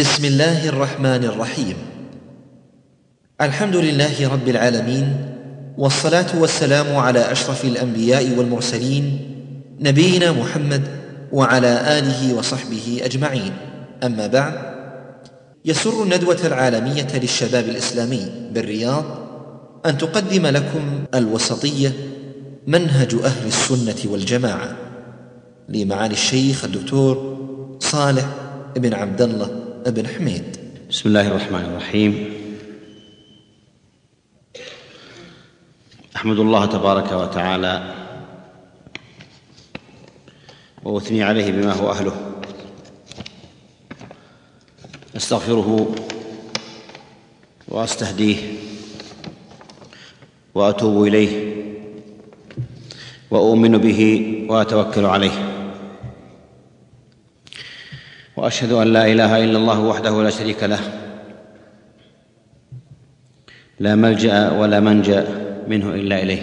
بسم الله الرحمن الرحيم. الحمد لله رب العالمين والصلاة والسلام على أشرف الأنبياء والمرسلين نبينا محمد وعلى آله وصحبه أجمعين. أما بعد يسر الندوة العالمية للشباب الإسلامي بالرياض أن تقدم لكم الوسطية منهج أهل السنة والجماعة لمعالي الشيخ الدكتور صالح بن عبد الله بن حميد بسم الله الرحمن الرحيم. أحمد الله تبارك وتعالى وأثني عليه بما هو أهله. أستغفره وأستهديه وأتوب إليه وأؤمن به وأتوكل عليه. وأشهد أن لا إله إلا الله وحده لا شريك له. لا ملجأ ولا منجأ منه إلا إليه.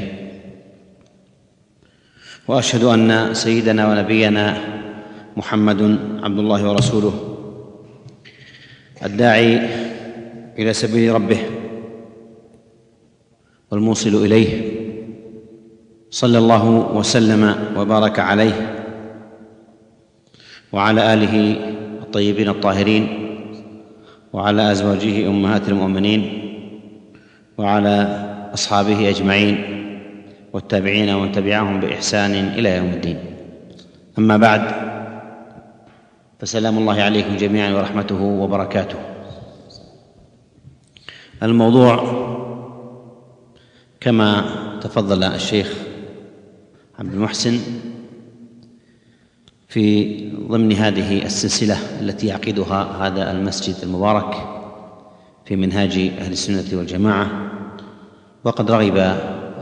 وأشهد أن سيدنا ونبينا محمد عبد الله ورسوله الداعي إلى سبيل ربه والموصل إليه صلى الله وسلم وبارك عليه وعلى آله الطيبين الطاهرين وعلى أزواجه أمهات المؤمنين وعلى أصحابه أجمعين والتابعين ومن تبعهم بإحسان إلى يوم الدين. أما بعد فسلام الله عليكم جميعا ورحمته وبركاته. الموضوع كما تفضل الشيخ عبد المحسن في ضمن هذه السلسلة التي يعقدها هذا المسجد المبارك في منهاج أهل السنة والجماعة وقد رغب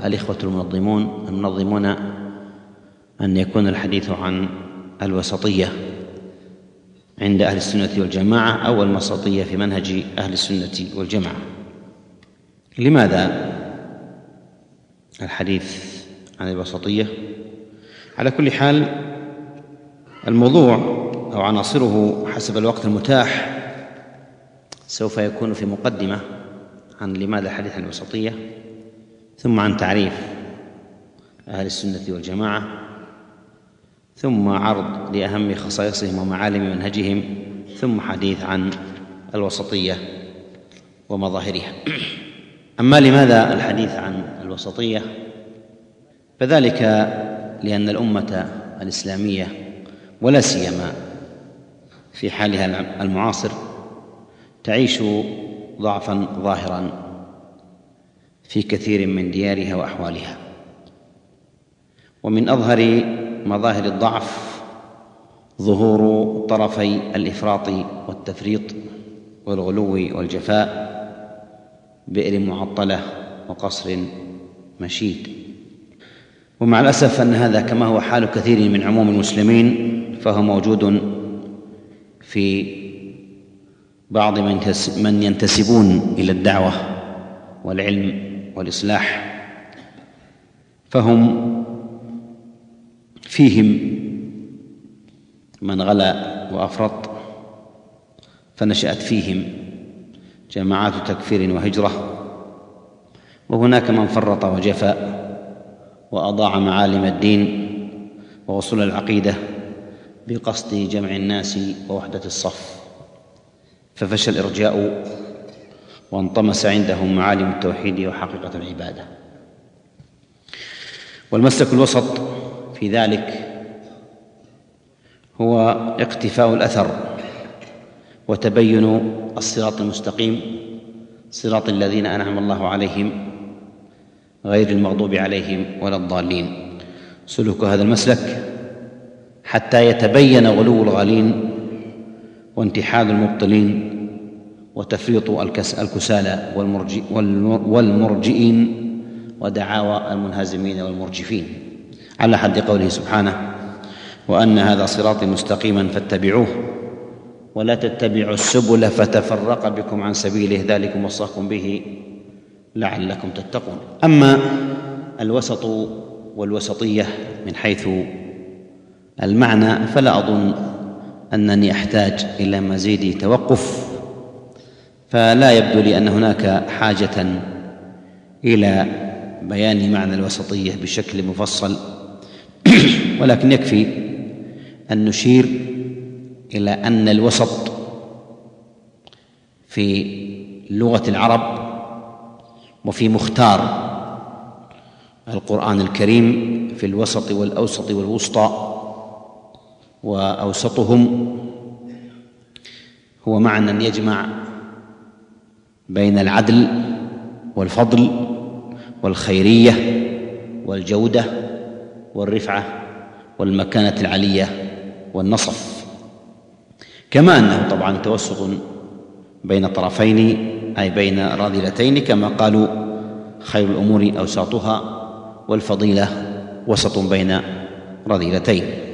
الإخوة المنظمون المنظمون أن يكون الحديث عن الوسطية عند أهل السنة والجماعة أو الوسطيه في منهج أهل السنة والجماعة. لماذا الحديث عن الوسطية؟ على كل حال الموضوع أو عناصره حسب الوقت المتاح سوف يكون في مقدمة عن لماذا الحديث عن الوسطية ثم عن تعريف أهل السنة والجماعة ثم عرض لأهم خصائصهم ومعالم منهجهم ثم حديث عن الوسطية ومظاهرها. أما لماذا الحديث عن الوسطية؟ فذلك لأن الأمة الإسلامية ولا سيما في حالها المعاصر تعيش ضعفا ظاهرا في كثير من ديارها وأحوالها. ومن أظهر مظاهر الضعف ظهور طرفي الإفراط والتفريط والغلو والجفاء بئر معطلة وقصر مشيد. ومع الأسف أن هذا كما هو حال كثير من عموم المسلمين فهو موجود في بعض من ينتسبون إلى الدعوة والعلم والإصلاح فهم فيهم من غلا وأفرط فنشأت فيهم جماعات تكفير وهجرة وهناك من فرط وجفا وأضاع معالم الدين ووصول العقيدة بقصد جمع الناس ووحدة الصف. ففشى الإرجاء وانطمس عندهم معالم التوحيد وحقيقة العبادة. والمسلك الوسط في ذلك هو اقتفاء الأثر وتبين الصراط المستقيم صراط الذين أنعم الله عليهم غير المغضوب عليهم ولا الضالين. سلوك هذا المسلك حتى يتبين غلو الغالين وانتحال المبطلين وتفريط الكسالى والمرجئين ودعاوى المنهزمين والمرجفين. على حد قوله سبحانه وأن هذا صراطي مستقيما فاتبعوه ولا تتبعوا السبل فتفرق بكم عن سبيله ذلكم وصاكم به لعلكم تتقون. أما الوسط والوسطية من حيث المعنى فلا أظن أنني أحتاج إلى مزيد توقف فلا يبدو لي أن هناك حاجة إلى بيان معنى الوسطية بشكل مفصل ولكن يكفي أن نشير إلى أن الوسط في لغة العرب وفي مختار القرآن الكريم في الوسط والأوسط والوسطى وأوسطهم هو معنى يجمع بين العدل والفضل والخيرية والجودة والرفعة والمكانة العلية والنصف. كما أنه طبعا توسط بين طرفين أي بين راذلتين كما قالوا خير الأمور أوساطها والفضيلة وسط بين رذيلتين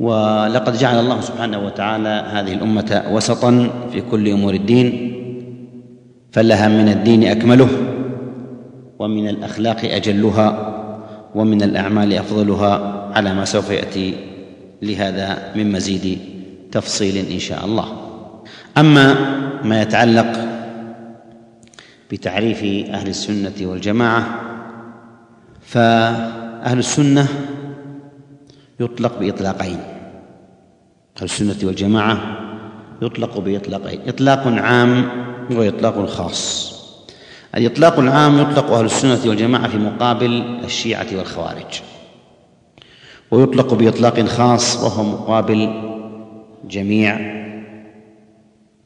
ولقد جعل الله سبحانه وتعالى هذه الأمة وسطا في كل أمور الدين فلها من الدين أكمله ومن الأخلاق أجلها ومن الأعمال أفضلها على ما سوف يأتي لهذا من مزيد تفصيل إن شاء الله. أما ما يتعلق بتعريف أهل السنة والجماعة فأهل السنة يطلق بإطلاقين. أهل السنة والجماعة يطلق بإطلاقين. إطلاق عام واطلاق خاص. الإطلاق العام يطلق أهل السنة والجماعة في مقابل الشيعة والخوارج. ويطلق بإطلاق خاص وهو مقابل جميع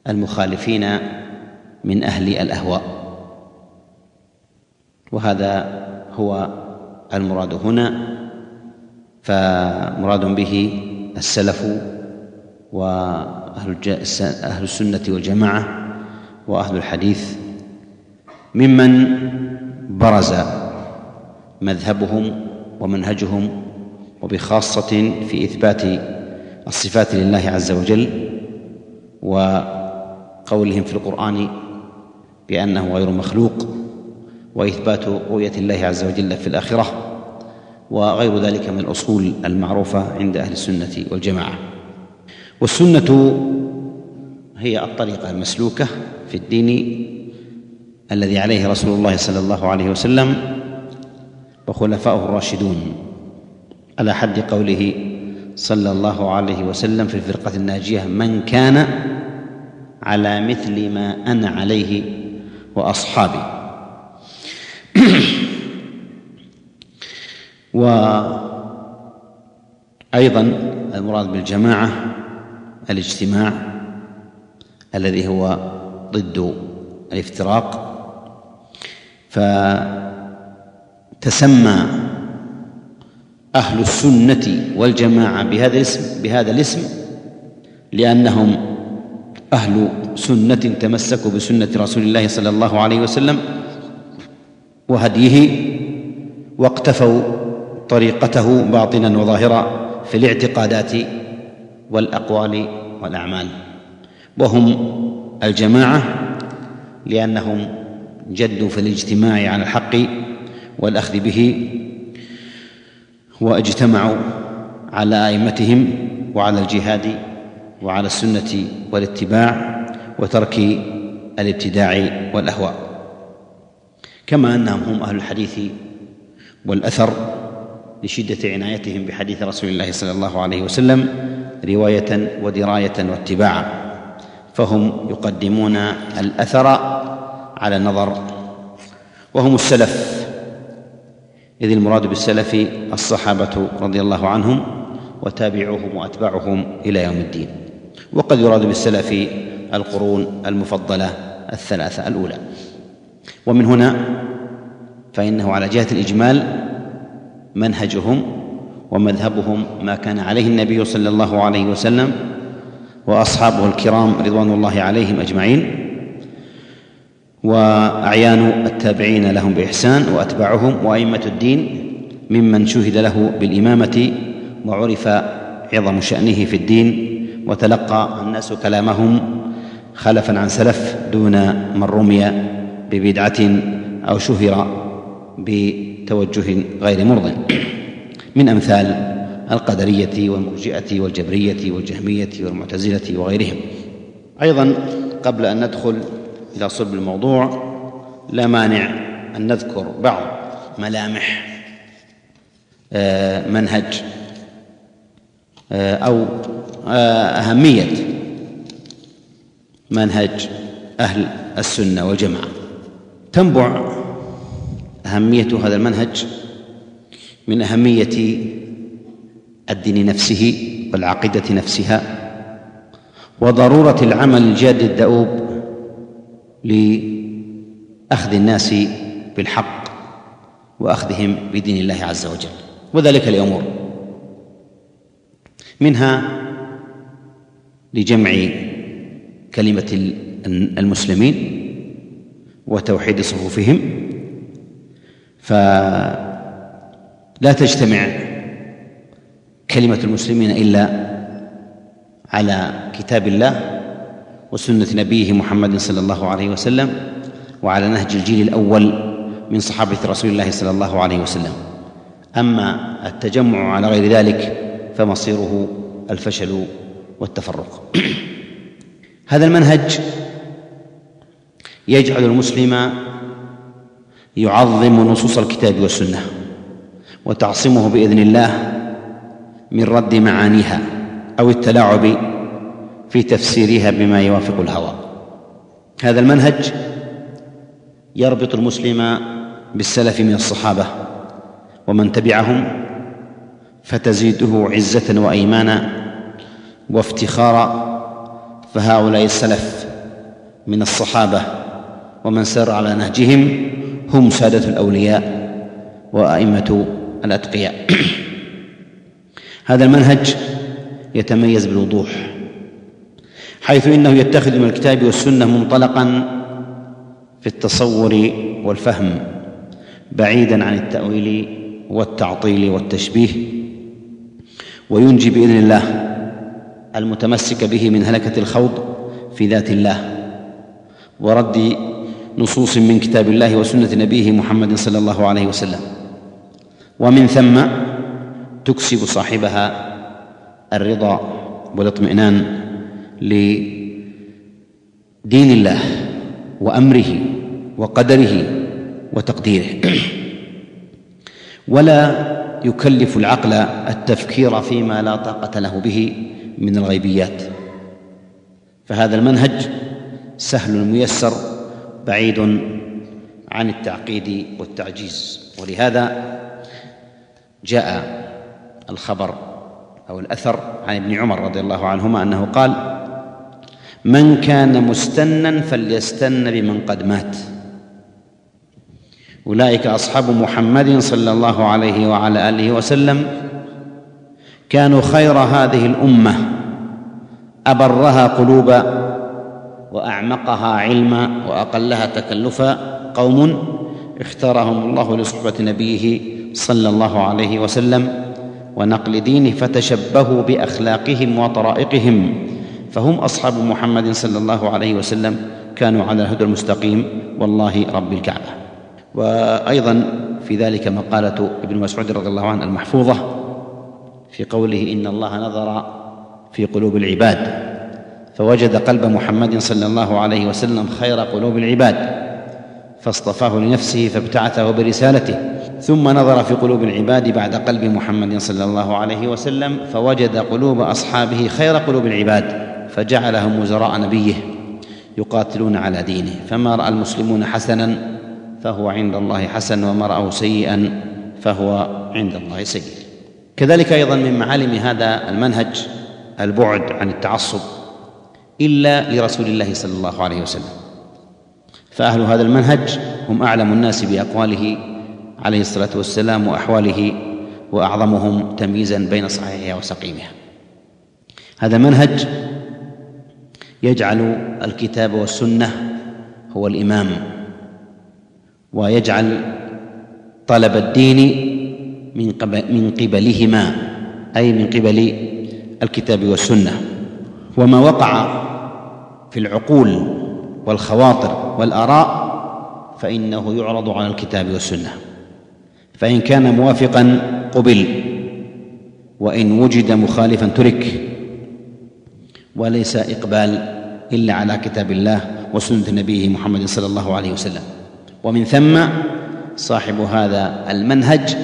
المخالفين من أهل الأهواء. وهذا هو المراد هنا فمراد به السلف وأهل أهل السنة والجماعة وأهل الحديث ممن برز مذهبهم ومنهجهم وبخاصة في إثبات الصفات لله عز وجل وقولهم في القرآن بأنه غير مخلوق وإثبات رؤية الله عز وجل في الآخرة. وغير ذلك من الأصول المعروفة عند أهل السنة والجماعة. والسنة هي الطريقة المسلوكة في الدين الذي عليه رسول الله صلى الله عليه وسلم وخلفاؤه الراشدون على حد قوله صلى الله عليه وسلم في الفرقة الناجية من كان على مثل ما أنا عليه وأصحابي. وأيضا المراد بالجماعة الاجتماع الذي هو ضد الافتراق فتسمى أهل السنة والجماعة بهذا الاسم بهذا الاسم لأنهم أهل سنة تمسكوا بسنة رسول الله صلى الله عليه وسلم وهديه واقتفوا طريقته باطنا وظاهرا في الاعتقادات والأقوال والأعمال. وهم الجماعة لأنهم جدوا في الاجتماع على الحق والأخذ به واجتمعوا على أئمتهم وعلى الجهاد وعلى السنة والاتباع وترك الابتداع والأهواء. كما أنهم هم أهل الحديث والأثر لشدة عنايتهم بحديث رسول الله صلى الله عليه وسلم رواية ودراية واتباعا فهم يقدمون الأثر على النظر. وهم السلف. إذ المراد بالسلف الصحابة رضي الله عنهم وتابعوهم وأتباعهم إلى يوم الدين. وقد يراد بالسلف القرون المفضلة الثلاثة الأولى. ومن هنا فإنه على جهة الإجمال منهجهم ومذهبهم ما كان عليه النبي صلى الله عليه وسلم وأصحابه الكرام رضوان الله عليهم أجمعين وأعيان التابعين لهم بإحسان وأتباعهم وأئمة الدين ممن شهد له بالإمامة وعرف عظم شأنه في الدين وتلقى الناس كلامهم خلفا عن سلف دون من رمي ببدعة أو شهر بتوجه غير مرض. من أمثال القدرية والمرجئة والجبرية والجهمية والمعتزلة وغيرهم. أيضا قبل أن ندخل إلى صلب الموضوع لا مانع أن نذكر بعض ملامح آه، منهج آه، أو آه، أهمية منهج أهل السنة والجماعة. تنبع أهمية هذا المنهج من أهمية الدين نفسه والعقيدة نفسها وضرورة العمل الجاد الدؤوب لأخذ الناس بالحق وأخذهم بدين الله عز وجل. وذلك لأمور. منها لجمع كلمة المسلمين وتوحيد صفوفهم فلا تجتمع كلمة المسلمين إلا على كتاب الله وسنة نبيه محمد صلى الله عليه وسلم وعلى نهج الجيل الأول من صحابة رسول الله صلى الله عليه وسلم. أما التجمع على غير ذلك فمصيره الفشل والتفرق. هذا المنهج يجعل المسلم يعظم نصوص الكتاب والسنة وتعصمه بإذن الله من رد معانيها أو التلاعب في تفسيرها بما يوافق الهوى. هذا المنهج يربط المسلم بالسلف من الصحابة ومن تبعهم فتزيده عزة وايمانا وافتخارا فهؤلاء السلف من الصحابة ومن سار على نهجهم هم سادة الأولياء وأئمة الأتقياء. هذا المنهج يتميز بالوضوح حيث إنه يتخذ من الكتاب والسنة منطلقا في التصور والفهم بعيدا عن التأويل والتعطيل والتشبيه وينجي بإذن الله المتمسك به من هلكة الخوض في ذات الله ورد نصوص من كتاب الله وسنة نبيه محمد صلى الله عليه وسلم. ومن ثم تكسب صاحبها الرضا والاطمئنان لدين الله وأمره وقدره وتقديره. ولا يكلف العقل التفكير فيما لا طاقة له به من الغيبيات. فهذا المنهج سهل ميسر بعيد عن التعقيد والتعجيز. ولهذا جاء الخبر أو الأثر عن ابن عمر رضي الله عنهما أنه قال من كان مستنا فليستن بمن قد مات. أولئك أصحاب محمد صلى الله عليه وعلى آله وسلم كانوا خير هذه الأمة أبرها قلوبا وأعمقها علما وأقلها تكلفا قوم اختارهم الله لصحبة نبيه صلى الله عليه وسلم ونقل دينه فتشبهوا بأخلاقهم وطرائقهم فهم أصحاب محمد صلى الله عليه وسلم كانوا على الهدى المستقيم والله رب الكعبة. وأيضا في ذلك مقالة ابن مسعود رضي الله عنه المحفوظة في قوله إن الله نظر في قلوب العباد. فوجد قلب محمد صلى الله عليه وسلم خير قلوب العباد فاصطفاه لنفسه فابتعثه برسالته ثم نظر في قلوب العباد بعد قلب محمد صلى الله عليه وسلم فوجد قلوب أصحابه خير قلوب العباد فجعلهم وزراء نبيه يقاتلون على دينه فما رأى المسلمون حسنا فهو عند الله حسن وما راه سيئا فهو عند الله سيء. كذلك أيضا من معالم هذا المنهج البعد عن التعصب. إلا لرسول الله صلى الله عليه وسلم. فأهل هذا المنهج هم أعلم الناس بأقواله عليه الصلاة والسلام وأحواله وأعظمهم تمييزا بين صحيحها وسقيمها. هذا منهج يجعل الكتاب والسنة هو الإمام ويجعل طلب الدين من من قبلهما أي من قبل الكتاب والسنة. وما وقع في العقول والخواطر والآراء فإنه يعرض على الكتاب والسنة. فإن كان موافقا قبل وإن وجد مخالفا ترك وليس إقبال إلا على كتاب الله وسنة نبيه محمد صلى الله عليه وسلم. ومن ثم صاحب هذا المنهج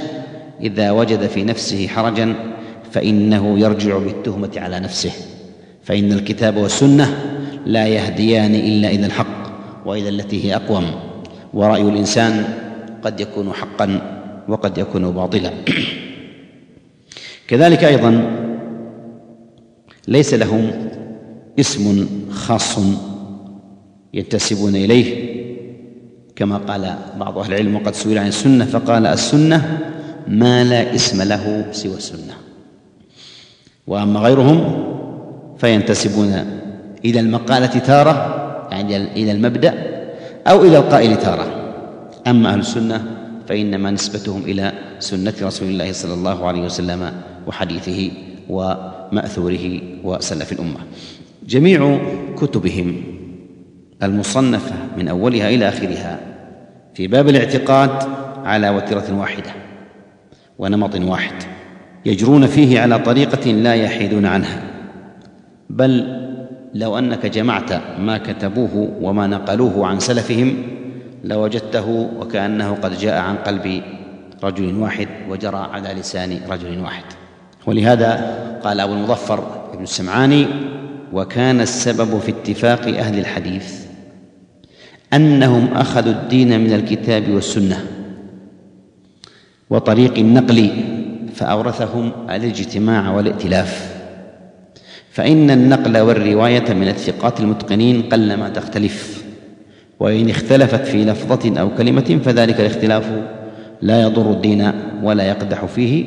إذا وجد في نفسه حرجا فإنه يرجع بالتهمة على نفسه. فإن الكتاب والسنة لا يهديان إلا إلى الحق وإلى التي هي أقوم. ورأي الإنسان قد يكون حقا وقد يكون باطلا. كذلك أيضا ليس لهم اسم خاص ينتسبون إليه كما قال بعض أهل العلم وقد سئل عن السنة فقال السنة ما لا اسم له سوى السنة. وأما غيرهم فينتسبون إلى المقالة تارة يعني إلى المبدأ أو إلى القائل تارة. أما أهل السنة فإنما نسبتهم إلى سنة رسول الله صلى الله عليه وسلم وحديثه ومأثوره وسلف الأمة. جميع كتبهم المصنفة من أولها إلى آخرها في باب الاعتقاد على وتيرة واحدة ونمط واحد يجرون فيه على طريقة لا يحيدون عنها بل لو أنك جمعت ما كتبوه وما نقلوه عن سلفهم لوجدته وكأنه قد جاء عن قلب رجل واحد وجرى على لسان رجل واحد. ولهذا قال أبو المظفر ابن السمعاني وكان السبب في اتفاق أهل الحديث أنهم أخذوا الدين من الكتاب والسنة وطريق النقل فأورثهم الاجتماع والائتلاف فإن النقل والرواية من الثقات المتقنين قلما تختلف. وإن اختلفت في لفظة أو كلمة فذلك الاختلاف لا يضر الدين ولا يقدح فيه.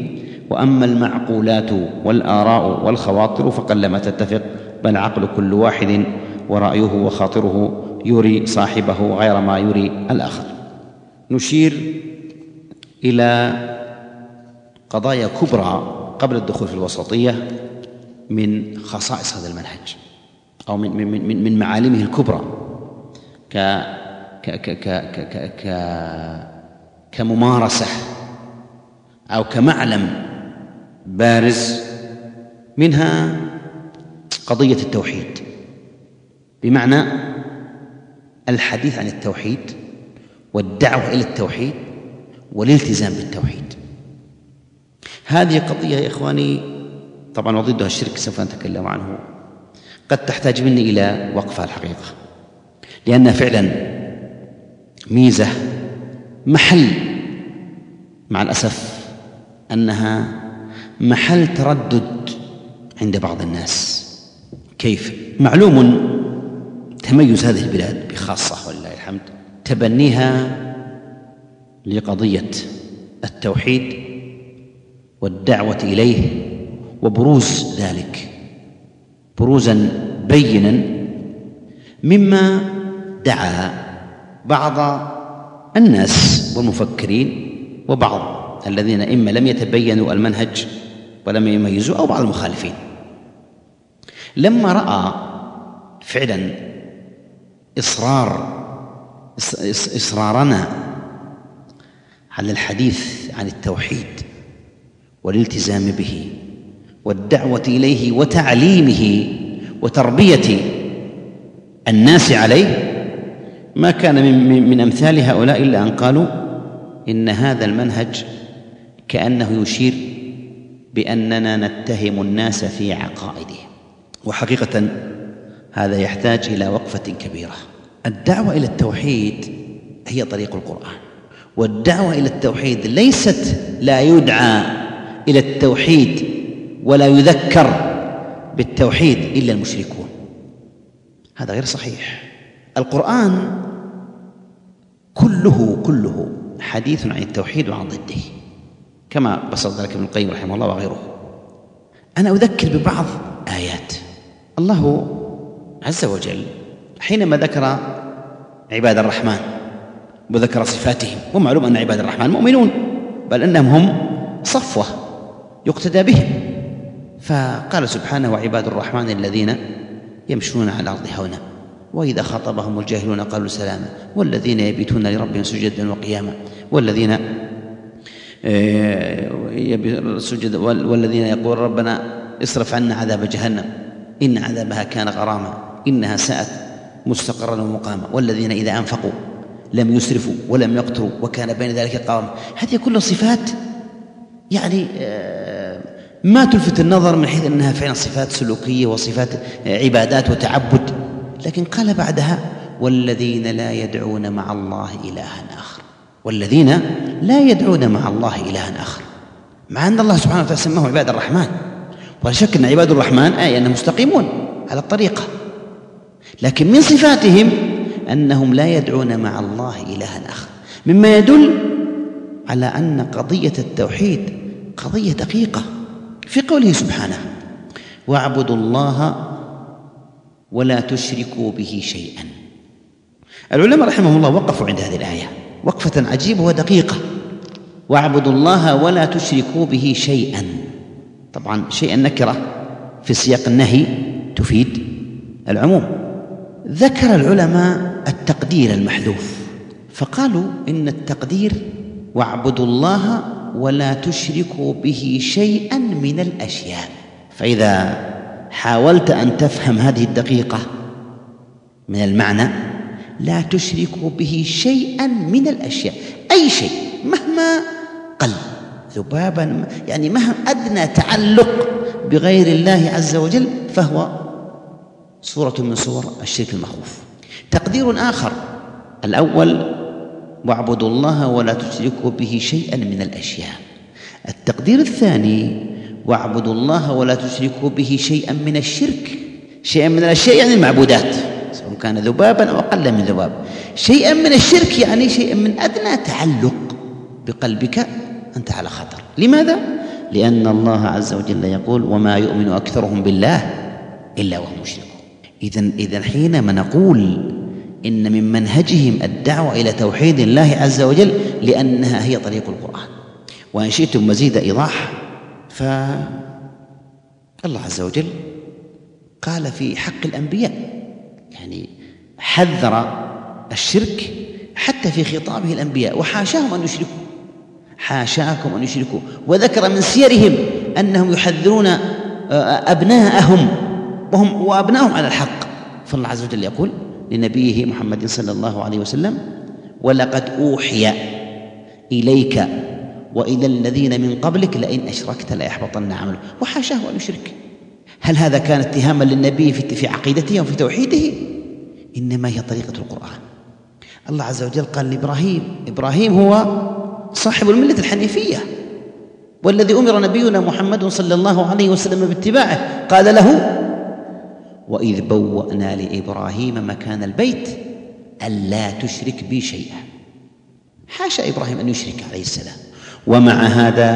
وأما المعقولات والآراء والخواطر فقلما تتفق بل عقل كل واحد ورأيه وخاطره يري صاحبه غير ما يري الآخر. نشير إلى قضايا كبرى قبل الدخول في الوسطية. من خصائص هذا المنهج أو من من من, من معالمه الكبرى ك ك ك ك ك ك كممارسة أو كمعلم بارز منها قضية التوحيد. بمعنى الحديث عن التوحيد والدعوة إلى التوحيد والالتزام بالتوحيد. هذه قضية يا إخواني طبعا وضدها الشرك سوف نتكلم عنه. قد تحتاج مني إلى وقفة الحقيقة. لأنها فعلا ميزة محل مع الأسف أنها محل تردد عند بعض الناس. كيف؟ معلوم تميز هذه البلاد بخاصة ولله الحمد تبنيها لقضية التوحيد والدعوة إليه وبروز ذلك. بروزا بينا مما دعا بعض الناس والمفكرين وبعض الذين إما لم يتبينوا المنهج ولم يميزوا أو بعض المخالفين. لما رأى فعلا إصرار إصرارنا على الحديث عن التوحيد والالتزام به والدعوة إليه وتعليمه وتربية الناس عليه ما كان من, من أمثال هؤلاء إلا أن قالوا إن هذا المنهج كأنه يشير بأننا نتهم الناس في عقائدهم. وحقيقة هذا يحتاج إلى وقفة كبيرة. الدعوة إلى التوحيد هي طريق القرآن. والدعوة إلى التوحيد ليست لا يدعى إلى التوحيد ولا يذكر بالتوحيد إلا المشركون. هذا غير صحيح. القرآن كله كله حديث عن التوحيد وعن ضده كما بسط ذلك ابن القيم رحمه الله وغيره. أنا أذكر ببعض آيات. الله عز وجل حينما ذكر عباد الرحمن وذكر صفاتهم ومعلوم أن عباد الرحمن مؤمنون بل أنهم هم صفوة يقتدى بهم. فقال سبحانه وعباد الرحمن الذين يمشون على الأرض هونا وإذا خاطبهم الجاهلون قالوا سلاما والذين يبيتون لربهم سجدا وقياما والذين إيه، سجد والذين يقول ربنا اصرف عنا عذاب جهنم إن عذابها كان غراما إنها ساءت مستقرا ومقاما والذين إذا أنفقوا لم يسرفوا ولم يقتروا وكان بين ذلك قواما هذه كلها صفات يعني آه، ما تلفت النظر من حيث أنها فعلا صفات سلوكية وصفات عبادات وتعبد لكن قال بعدها والذين لا يدعون مع الله إلها آخر. والذين لا يدعون مع الله إلها آخر. مع أن الله سبحانه وتعالى سماه عباد الرحمن. ولا شك أن عباد الرحمن آية أنهم مستقيمون على الطريقة. لكن من صفاتهم أنهم لا يدعون مع الله إلها آخر. مما يدل على أن قضية التوحيد قضية دقيقة. في قوله سبحانه واعبدوا الله ولا تشركوا به شيئا. العلماء رحمهم الله وقفوا عند هذه الآية وقفة عجيبة ودقيقة. واعبدوا الله ولا تشركوا به شيئا. طبعا شيئا نكرة في سياق النهي تفيد العموم. ذكر العلماء التقدير المحذوف فقالوا إن التقدير واعبدوا الله ولا تشركوا به شيئا من الأشياء. فإذا حاولت أن تفهم هذه الدقيقة من المعنى لا تشركوا به شيئا من الأشياء. أي شيء مهما قل ذبابا يعني مهما أدنى تعلق بغير الله عز وجل فهو صورة من صور الشرك المخوف. تقدير آخر الأول واعبدوا الله ولا تشركوا به شيئا من الأشياء. التقدير الثاني واعبدوا الله ولا تشركوا به شيئا من الشرك. شيئا من الأشياء يعني المعبودات سواء كان ذبابا أو أقل من ذباب. شيئا من الشرك يعني شيئا من أدنى تعلق بقلبك أنت على خطر. لماذا؟ لأن الله عز وجل يقول وما يؤمن أكثرهم بالله إلا وهم مشركون. إذا إذا حينما نقول إن من منهجهم الدعوة إلى توحيد الله عز وجل لأنها هي طريق القرآن. وإن شئتم مزيد إيضاح فالله عز وجل قال في حق الأنبياء يعني حذر الشرك حتى في خطابه الأنبياء وحاشاهم أن يشركوا حاشاكم أن يشركوا. وذكر من سيرهم أنهم يحذرون آه، أبناءهم وهم وأبنائهم على الحق. فالله عز وجل يقول لنبيه محمد صلى الله عليه وسلم ولقد أوحي إليك وإلى الذين من قبلك لئن أشركت ليحبطن عمله وحاشاه أن يشرك. هل هذا كان اتهاما للنبي في في عقيدته وفي توحيده؟ إنما هي طريقة القرآن. الله عز وجل قال لإبراهيم إبراهيم هو صاحب الملة الحنيفية والذي أمر نبينا محمد صلى الله عليه وسلم باتباعه. قال له وإذ بوأنا لإبراهيم مكان البيت ألا تشرك بي شيئا. حاشا إبراهيم أن يشرك عليه السلام. ومع هذا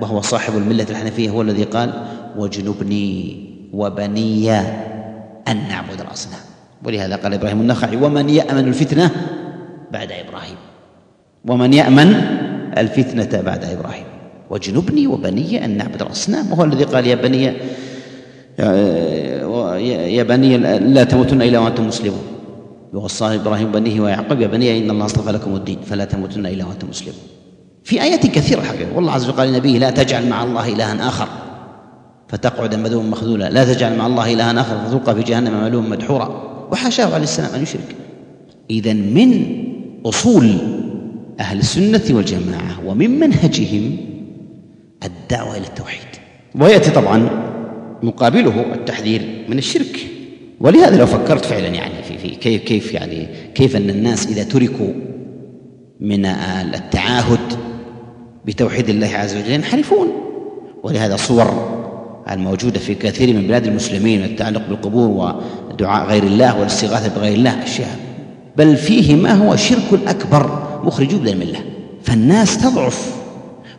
وهو صاحب الملة الحنفية هو الذي قال واجنبني وبني أن نعبد الأصنام. ولهذا قال إبراهيم النخعي ومن يأمن الفتنة بعد إبراهيم. ومن يأمن الفتنة بعد إبراهيم. واجنبني وبني أن نعبد الأصنام. وهو الذي قال يا بني يا بني لا تموتن إلا وأنتم مسلمون. ووصى إبراهيم بنيه ويعقوب يا بني إن الله اصطفى لكم الدين فلا تموتن إلا وأنتم مسلمون. في آيات كثيرة حقيقة. والله عز وجل قال لنبيه لا تجعل مع الله إلها آخر. فتقعد مذوما مخذولا. لا تجعل مع الله إلها آخر فتلقى في جهنم ملوما مدحورا. وحاشاه عليه السلام أن يشرك. اذا من أصول أهل السنة والجماعة ومن منهجهم الدعوة إلى التوحيد. ويأتي طبعا مقابله التحذير من الشرك. ولهذا لو فكرت فعلا يعني في, في كيف كيف يعني كيف أن الناس إذا تركوا من التعاهد بتوحيد الله عز وجل ينحرفون. ولهذا صور الموجودة في كثير من بلاد المسلمين التعلق بالقبور ودعاء غير الله والاستغاثة بغير الله أشياء. بل فيه ما هو شرك أكبر مخرج من الملة. فالناس تضعف.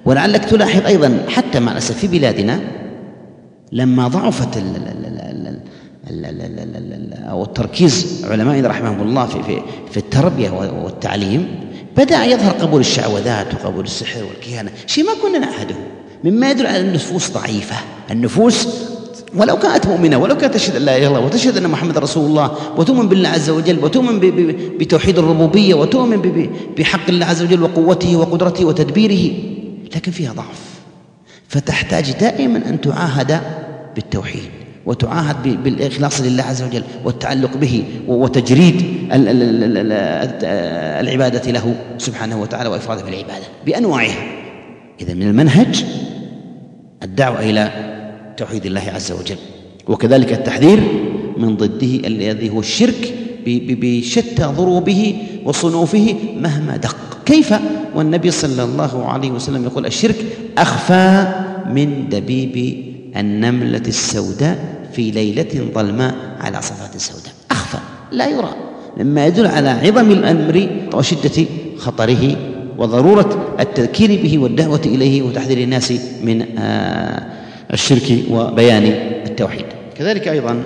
ولعلك تلاحظ أيضا حتى مع الأسف في بلادنا لما ضعفت ال ال ال أو التركيز علمائنا رحمهم الله في, في, في التربية والتعليم بدأ يظهر قبول الشعوذات وقبول السحر والكهانة شيء ما كنا نعهده مما يدل على النفوس ضعيفة النفوس ولو كانت مؤمنة ولو كانت تشهد أن لا إله إلا الله وتشهد أن محمد رسول الله وتؤمن بالله عز وجل وتؤمن بتوحيد الربوبية وتؤمن بحق الله عز وجل وقوته وقدرته وتدبيره لكن فيها ضعف فتحتاج دائما أن تعاهد بالتوحيد وتعاهد بالإخلاص لله عز وجل والتعلق به وتجريد العبادة له سبحانه وتعالى وإفراده بالعبادة بأنواعها. إذا من المنهج الدعوة إلى توحيد الله عز وجل. وكذلك التحذير من ضده الذي هو الشرك بشتى ضروبه وصنوفه مهما دق. كيف؟ والنبي صلى الله عليه وسلم يقول الشرك أخفى من دبيب النملة السوداء في ليلة ظلماء على صفات سوداء أخفى. لا يرى. مما يدل على عظم الأمر وشدة خطره وضرورة التذكير به والدعوة إليه وتحذير الناس من آه، الشرك وبيان التوحيد. كذلك أيضا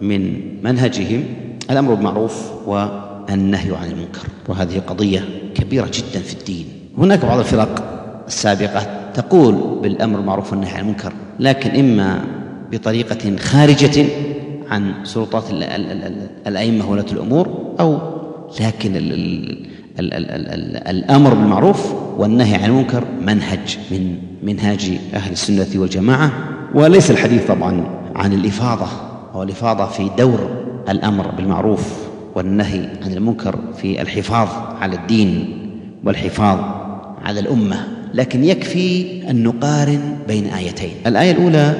من منهجهم الأمر بالمعروف والنهي عن المنكر. وهذه قضية كبيرة جدا في الدين. هناك بعض الفرق السابقة تقول بالأمر بالمعروف والنهي عن المنكر لكن إما بطريقة خارجة عن سلطات الأئمة ولاة الأمور أو لكن ال ال ال ال ال الأمر بالمعروف والنهي عن المنكر منهج من منهاج أهل السنة والجماعة. وليس الحديث طبعا عن الإفاضة أو الإفاضة في دور الأمر بالمعروف والنهي عن المنكر في الحفاظ على الدين والحفاظ على الأمة. لكن يكفي أن نقارن بين آيتين. الآية الأولى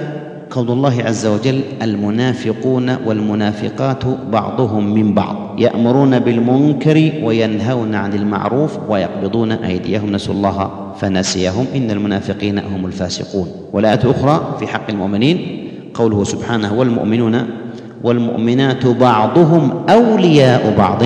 قول الله عز وجل المنافقون والمنافقات بعضهم من بعض يأمرون بالمنكر وينهون عن المعروف ويقبضون أيديهم. نسوا الله فنسيهم. إن المنافقين هم الفاسقون. والآية الأخرى في حق المؤمنين قوله سبحانه والمؤمنون والمؤمنات بعضهم أولياء بعض.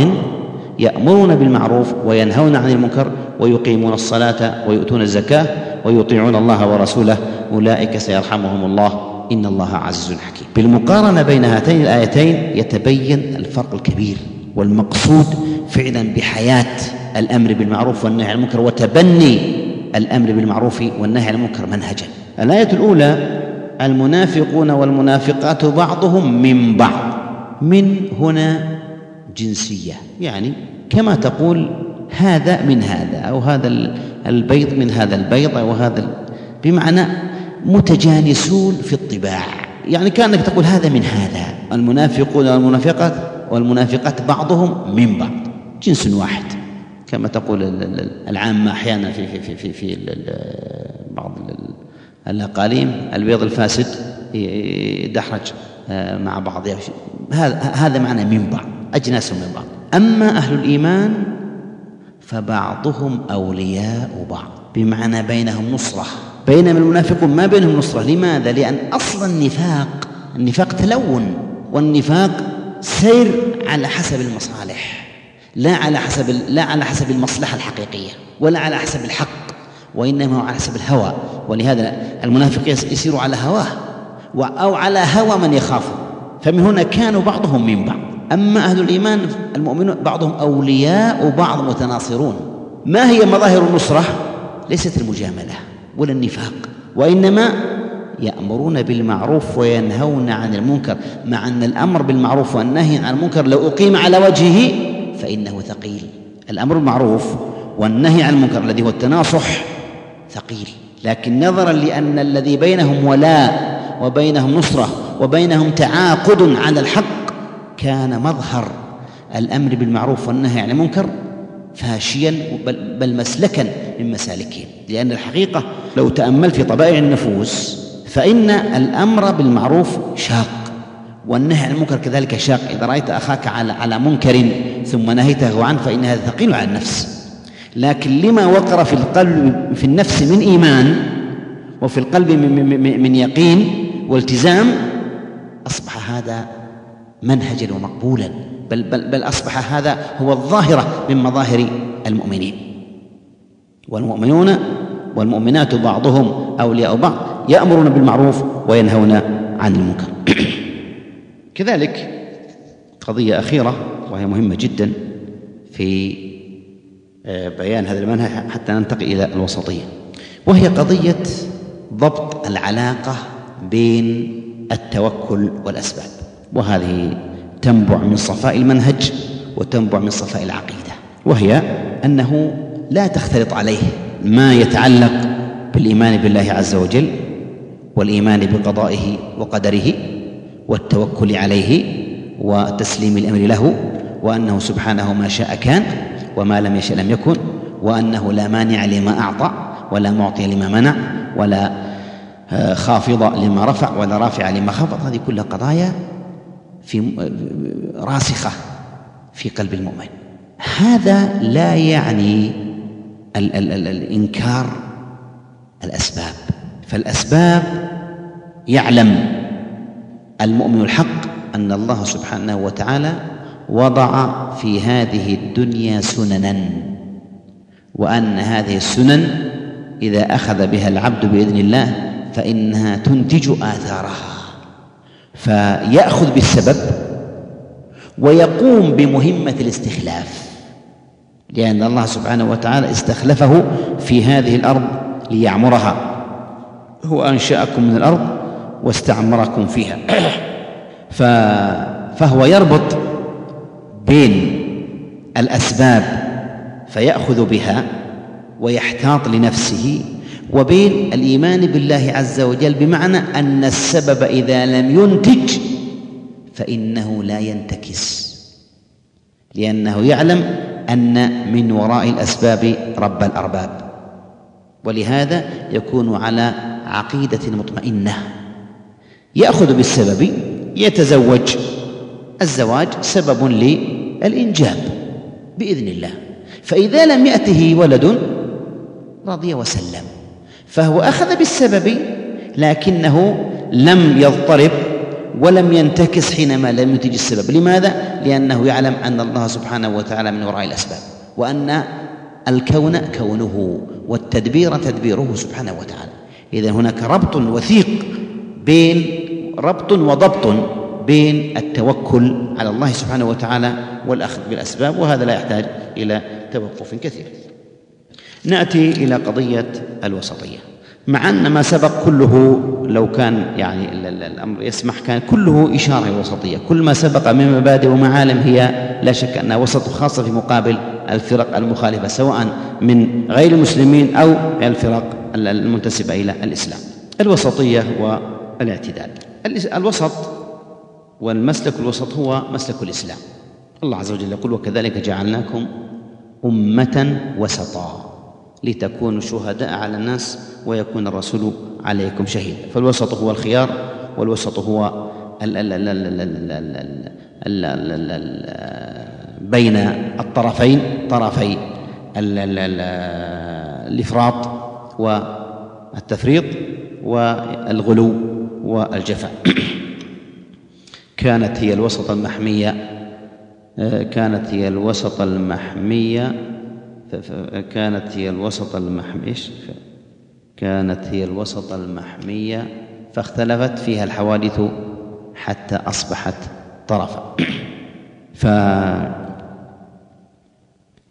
يأمرون بالمعروف وينهون عن المنكر ويقيمون الصلاة ويؤتون الزكاة ويطيعون الله ورسوله. أولئك سيرحمهم الله. إن الله عزيز حكيم. بالمقارنة بين هاتين الآيتين يتبين الفرق الكبير والمقصود فعلا بحياة الأمر بالمعروف والنهي عن المنكر وتبني الأمر بالمعروف والنهي عن المنكر منهجا. الآية الأولى المنافقون والمنافقات بعضهم من بعض. من هنا جنسية. يعني كما تقول هذا من هذا أو هذا البيض من هذا البيض أو هذا بمعنى متجانسون في الطباع. يعني كأنك تقول هذا من هذا. المنافقون والمنافقات والمنافقات بعضهم من بعض جنس واحد. كما تقول العامة أحيانا في في في في, في بعض الأقاليم البيض الفاسد يدحرج. مع بعض. هذا هذا معنى من بعض أجناس من بعض أما أهل الإيمان فبعضهم أولياء بعض بمعنى بينهم نصرة. بينما المنافقون ما بينهم نصرة. لماذا؟ لأن أصل النفاق النفاق تلون والنفاق سير على حسب المصالح لا على حسب لا على حسب المصلحة الحقيقية ولا على حسب الحق وإنما على حسب الهوى. ولهذا المنافق يسير على هواه. أو على هوى من يخافه. فمن هنا كانوا بعضهم من بعض. أما أهل الإيمان المؤمنون بعضهم أولياء بعض متناصرون. ما هي مظاهر النصرة؟ ليست المجاملة ولا النفاق وإنما يأمرون بالمعروف وينهون عن المنكر مع أن الأمر بالمعروف والنهي عن المنكر لو أقيم على وجهه فإنه ثقيل. الأمر بالمعروف والنهي عن المنكر الذي هو التناصح ثقيل. لكن نظرا لأن الذي بينهم ولاء وبينهم نصرة وبينهم تعاقد على الحق كان مظهر الأمر بالمعروف والنهي عن المنكر فاشيا بل مسلكا من مسالكهم. لأن الحقيقة لو تأملت في طبائع النفوس فإن الأمر بالمعروف شاق والنهي عن المنكر كذلك شاق. إذا رأيت أخاك على على منكر ثم نهيته عنه فإن هذا ثقيل على النفس. لكن لما وقر في القلب في النفس من إيمان وفي القلب من, من يقين والتزام أصبح هذا منهجا ومقبولا بل, بل, بل أصبح هذا هو الظاهرة من مظاهر المؤمنين. والمؤمنون والمؤمنات بعضهم أولياء بعض يأمرون بالمعروف وينهون عن المنكر. كذلك قضية أخيرة وهي مهمة جدا في آه، بيان هذا المنهج حتى ننتقل إلى الوسطية وهي قضية ضبط العلاقة بين التوكل والأسباب. وهذه تنبع من صفاء المنهج وتنبع من صفاء العقيدة. وهي أنه لا تختلط عليه ما يتعلق بالإيمان بالله عز وجل والإيمان بقضائه وقدره والتوكل عليه وتسليم الأمر له وأنه سبحانه ما شاء كان وما لم يشاء لم يكن وأنه لا مانع لما أعطى ولا معطي لما منع ولا آه، خافض لما رفع ولا رافع لما خفض. هذه كلها قضايا في راسخة في قلب المؤمن. هذا لا يعني ال ال ال الإنكار الأسباب. فالأسباب يعلم المؤمن الحق أن الله سبحانه وتعالى وضع في هذه الدنيا سننا وأن هذه السنن إذا أخذ بها العبد بإذن الله فإنها تنتج آثارها. فيأخذ بالسبب ويقوم بمهمة الاستخلاف لأن الله سبحانه وتعالى استخلفه في هذه الأرض ليعمرها. هو أنشأكم من الأرض واستعمركم فيها. فهو يربط بين الأسباب فيأخذ بها ويحتاط لنفسه وبين الإيمان بالله عز وجل بمعنى أن السبب إذا لم ينتج فإنه لا ينتكس لأنه يعلم أن من وراء الأسباب رب الأرباب. ولهذا يكون على عقيدة مطمئنة. يأخذ بالسبب يتزوج. الزواج سبب للإنجاب بإذن الله. فإذا لم يأته ولد رضي وسلم. فهو أخذ بالسبب لكنه لم يضطرب ولم ينتكس حينما لم ينتج السبب. لماذا؟ لأنه يعلم أن الله سبحانه وتعالى من وراء الأسباب وأن الكون كونه والتدبير تدبيره سبحانه وتعالى. إذا هناك ربط وثيق بين ربط وضبط بين التوكل على الله سبحانه وتعالى والأخذ بالأسباب وهذا لا يحتاج إلى توقف كثير. نأتي إلى قضية الوسطية. مع أن ما سبق كله لو كان يعني الأمر يسمح كان كله إشارة إلى الوسطيه كل ما سبق من مبادئ ومعالم هي لا شك أنها وسط خاصة في مقابل الفرق المخالفة سواء من غير المسلمين أو الفرق المنتسبة إلى الإسلام. الوسطية والاعتدال. الوسط والمسلك الوسط هو مسلك الإسلام. الله عز وجل يقول وكذلك جعلناكم أمة وسطا. لتكونوا شهداء على الناس ويكون الرسول عليكم شهيدا فالوسط هو الخيار والوسط هو بين الطرفين طرفي الافراط والتفريط والغلو والجفاء كانت هي الوسط المحميه كانت هي الوسط المحميه كانت هي الوسط المحمية كانت هي الوسط المحمية فاختلفت فيها الحوادث حتى أصبحت طرفا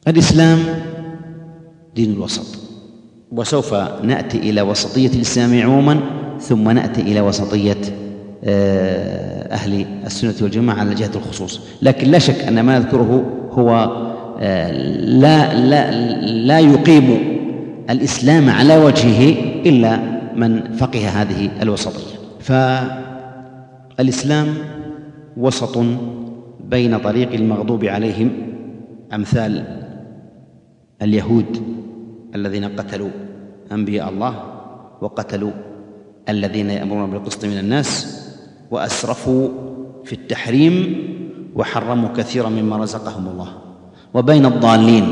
فالإسلام دين الوسط. وسوف نأتي إلى وسطية الإسلام عموما ثم نأتي إلى وسطية آه، أهل السنة والجماعة على جهة الخصوص. لكن لا شك أن ما نذكره هو لا لا لا يقيم الإسلام على وجهه إلا من فقه هذه الوسطية. فالإسلام وسط بين طريق المغضوب عليهم أمثال اليهود الذين قتلوا أنبياء الله وقتلوا الذين يأمرون بالقسط من الناس وأسرفوا في التحريم وحرموا كثيرا مما رزقهم الله. وبين الضالين.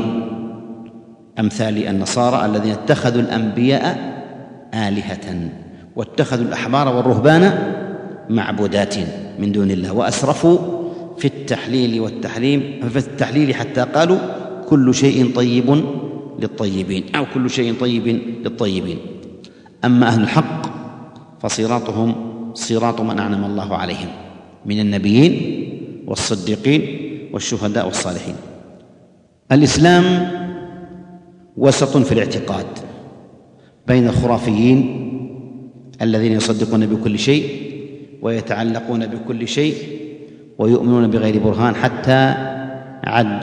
امثال النصارى الذين اتخذوا الأنبياء آلهة واتخذوا الأحبار والرهبان معبودات من دون الله وأسرفوا في التحليل والتحريم في التحليل حتى قالوا كل شيء طيب للطيبين أو كل شيء طيب للطيبين. أما أهل الحق فصراطهم صراط من انعم الله عليهم من النبيين والصديقين والشهداء والصالحين. الإسلام وسط في الاعتقاد بين الخرافيين الذين يصدقون بكل شيء ويتعلقون بكل شيء ويؤمنون بغير برهان حتى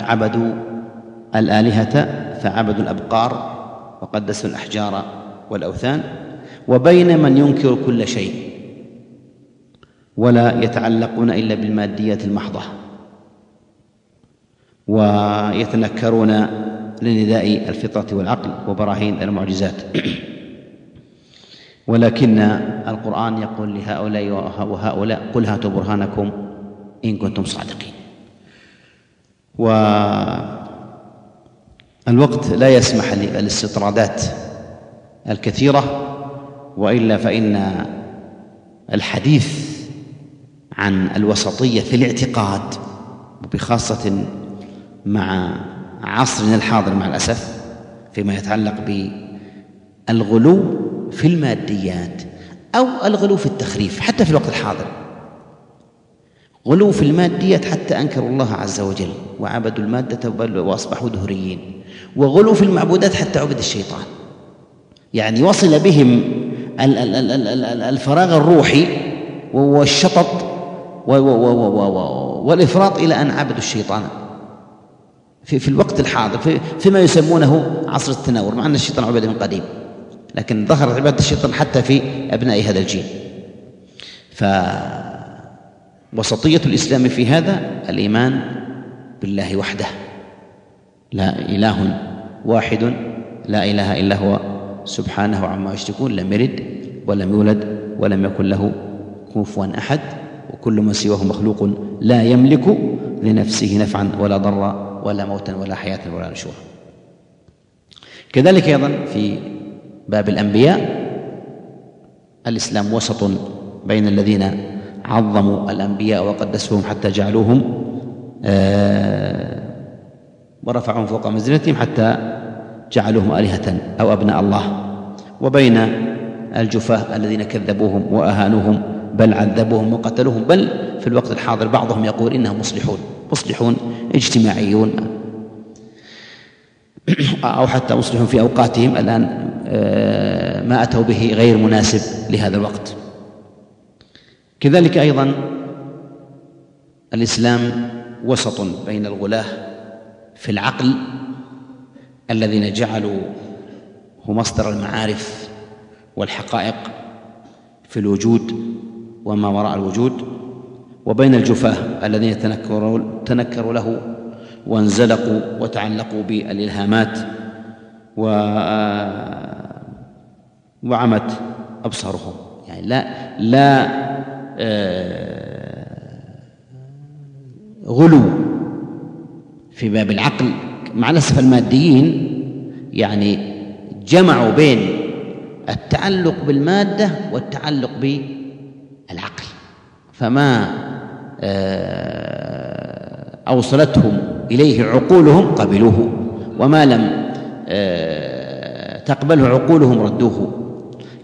عبدوا الآلهة فعبدوا الأبقار وقدسوا الأحجار والأوثان وبين من ينكر كل شيء ولا يتعلقون إلا بالماديات المحضة. ويتنكرون لنداء الفطرة والعقل وبراهين المعجزات. ولكن القرآن يقول لهؤلاء وهؤلاء قل هاتوا برهانكم إن كنتم صادقين. والوقت لا يسمح للاستطرادات الكثيرة وإلا فإن الحديث عن الوسطية في الاعتقاد وبخاصة مع عصرنا الحاضر مع الأسف فيما يتعلق بالغلو في الماديات أو الغلو في التخريف حتى في الوقت الحاضر. غلو في الماديات حتى أنكروا الله عز وجل وعبدوا المادة وأصبحوا دهريين. وغلو في المعبودات حتى عبد الشيطان. يعني وصل بهم الفراغ الروحي والشطط والإفراط إلى أن عبدوا الشيطان. في, في الوقت الحاضر في فيما يسمونه عصر التناور مع أن الشيطان عبد من قديم لكن ظهرت عبادة الشيطان حتى في أبناء هذا الجيل. فوسطية الإسلام في هذا الإيمان بالله وحده. لا إله واحد لا إله إلا هو سبحانه عما يشركون لم يلد ولم يولد ولم يكن له كفوا أحد وكل من سواه مخلوق لا يملك لنفسه نفعا ولا ضرا. ولا موتا ولا حياة ولا نشورا كذلك أيضا في باب الأنبياء الإسلام وسط بين الذين عظموا الأنبياء وقدسوهم حتى جعلوهم آه ورفعهم فوق منزلتهم حتى جعلوهم آلهة أو أبناء الله. وبين الجفاة الذين كذبوهم وأهانوهم بل عذبوهم وقتلوهم بل في الوقت الحاضر بعضهم يقول إنهم مصلحون. مصلحون اجتماعيون. أو حتى مصلحون في أوقاتهم الآن آه، ما أتوا به غير مناسب لهذا الوقت. كذلك أيضا الإسلام وسط بين الغلاة في العقل الذين جعلوا هو مصدر المعارف والحقائق في الوجود وما وراء الوجود. وبين الجفاة الذين تنكروا تنكروا له وانزلقوا وتعلقوا بالإلهامات و وعمت أبصارهم. يعني لا لا آه، غلو في باب العقل. مع الأسف الماديين يعني جمعوا بين التعلق بالمادة والتعلق بالعقل. فما أوصلتهم إليه عقولهم قبلوه وما لم آه، تقبله عقولهم ردوه.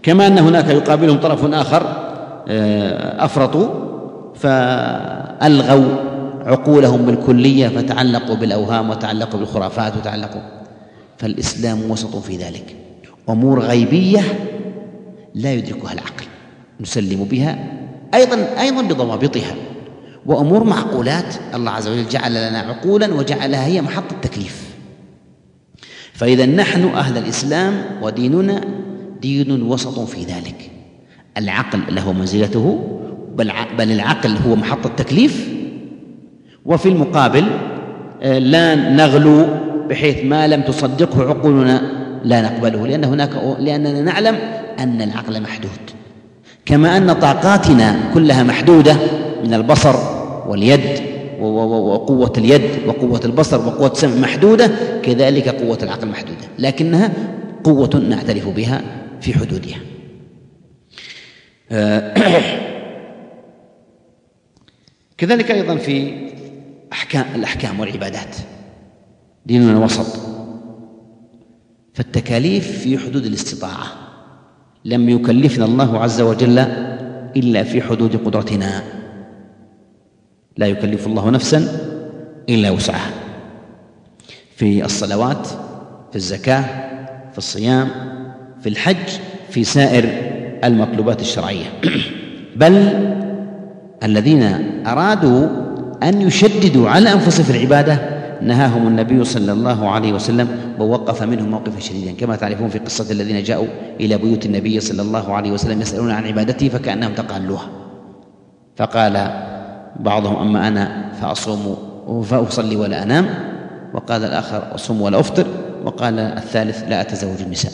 كما أن هناك يقابلهم طرف آخر آه، أفرطوا فألغوا عقولهم بالكلية فتعلقوا بالأوهام وتعلقوا بالخرافات وتعلقوا. فالإسلام وسط في ذلك. أمور غيبية لا يدركها العقل. نسلم بها أيضا أيضا بضوابطها. وأمور معقولات الله عز وجل جعل لنا عقولا وجعلها هي محط التكليف. فإذا نحن أهل الإسلام وديننا دين وسط في ذلك. العقل له منزلته بل العقل هو محط التكليف. وفي المقابل آه، لا نغلو بحيث ما لم تصدقه عقولنا لا نقبله لأن هناك لأننا نعلم أن العقل محدود. كما أن طاقاتنا كلها محدودة من البصر واليد وقوة اليد وقوة البصر وقوة السمع محدودة كذلك قوة العقل محدودة لكنها قوة نعترف بها في حدودها. آه، كذلك أيضا في أحكام الأحكام والعبادات ديننا وسط فالتكاليف في حدود الاستطاعة لم يكلفنا الله عز وجل إلا في حدود قدرتنا. لا يكلف الله نفسا إلا وسعها. في الصلوات في الزكاة في الصيام في الحج في سائر المطلوبات الشرعية. بل الذين أرادوا أن يشددوا على أنفسهم في العبادة نهاهم النبي صلى الله عليه وسلم ووقف منهم موقفا شديدا. كما تعرفون في قصة الذين جاءوا إلى بيوت النبي صلى الله عليه وسلم يسألون عن عبادته فكأنهم تقالوها فقال بعضهم أما أنا فأصوم فأصلي ولا أنام وقال الآخر أصوم ولا أفطر وقال الثالث لا أتزوج النساء.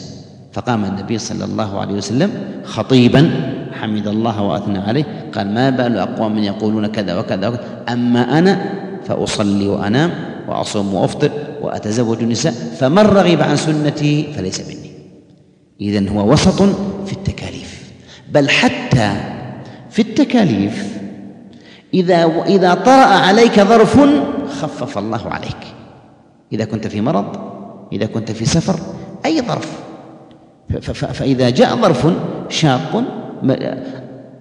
فقام النبي صلى الله عليه وسلم خطيبا حمد الله وأثنى عليه قال ما بال أقوام يقولون كذا وكذا, وكذا. أما أنا فأصلي وأنام وأصوم وأفطر وأتزوج النساء فمن رغب عن سنتي فليس مني. إذن هو وسط في التكاليف. بل حتى في التكاليف إذا إذا طرأ عليك ظرف خفف الله عليك. إذا كنت في مرض إذا كنت في سفر أي ظرف. فإذا جاء ظرف شاق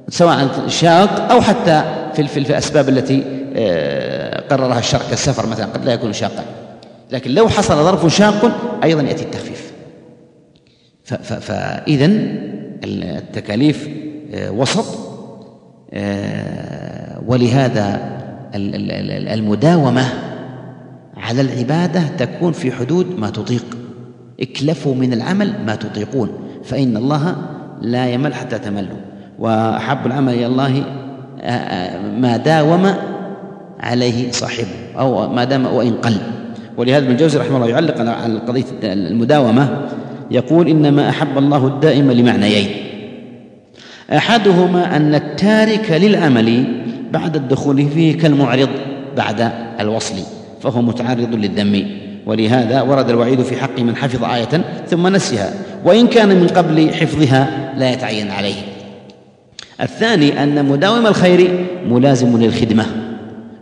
سواء شاق أو حتى في الأسباب التي آه، قررها الشرع كالسفر مثلا قد لا يكون شاقا. لكن لو حصل ظرف شاق أيضا يأتي التخفيف. فإذا التكاليف آه، وسط آه، ولهذا المداومة على العبادة تكون في حدود ما تطيق. اكلفوا من العمل ما تطيقون. فإن الله لا يمل حتى تملوا. وأحب العمل إلى الله ما داوم عليه صاحبه أو ما دام وإن قل. ولهذا ابن الجوزي رحمه الله يعلق على قضية المداومة يقول إنما أحب الله الدائم لمعنيين. أحدهما أن التارك للعمل بعد الدخول فيه كالمعرض بعد الوصل فهو متعرض للذم. ولهذا ورد الوعيد في حق من حفظ آية ثم نسيها وإن كان من قبل حفظها لا يتعين عليه. الثاني أن مداوم الخير ملازم للخدمة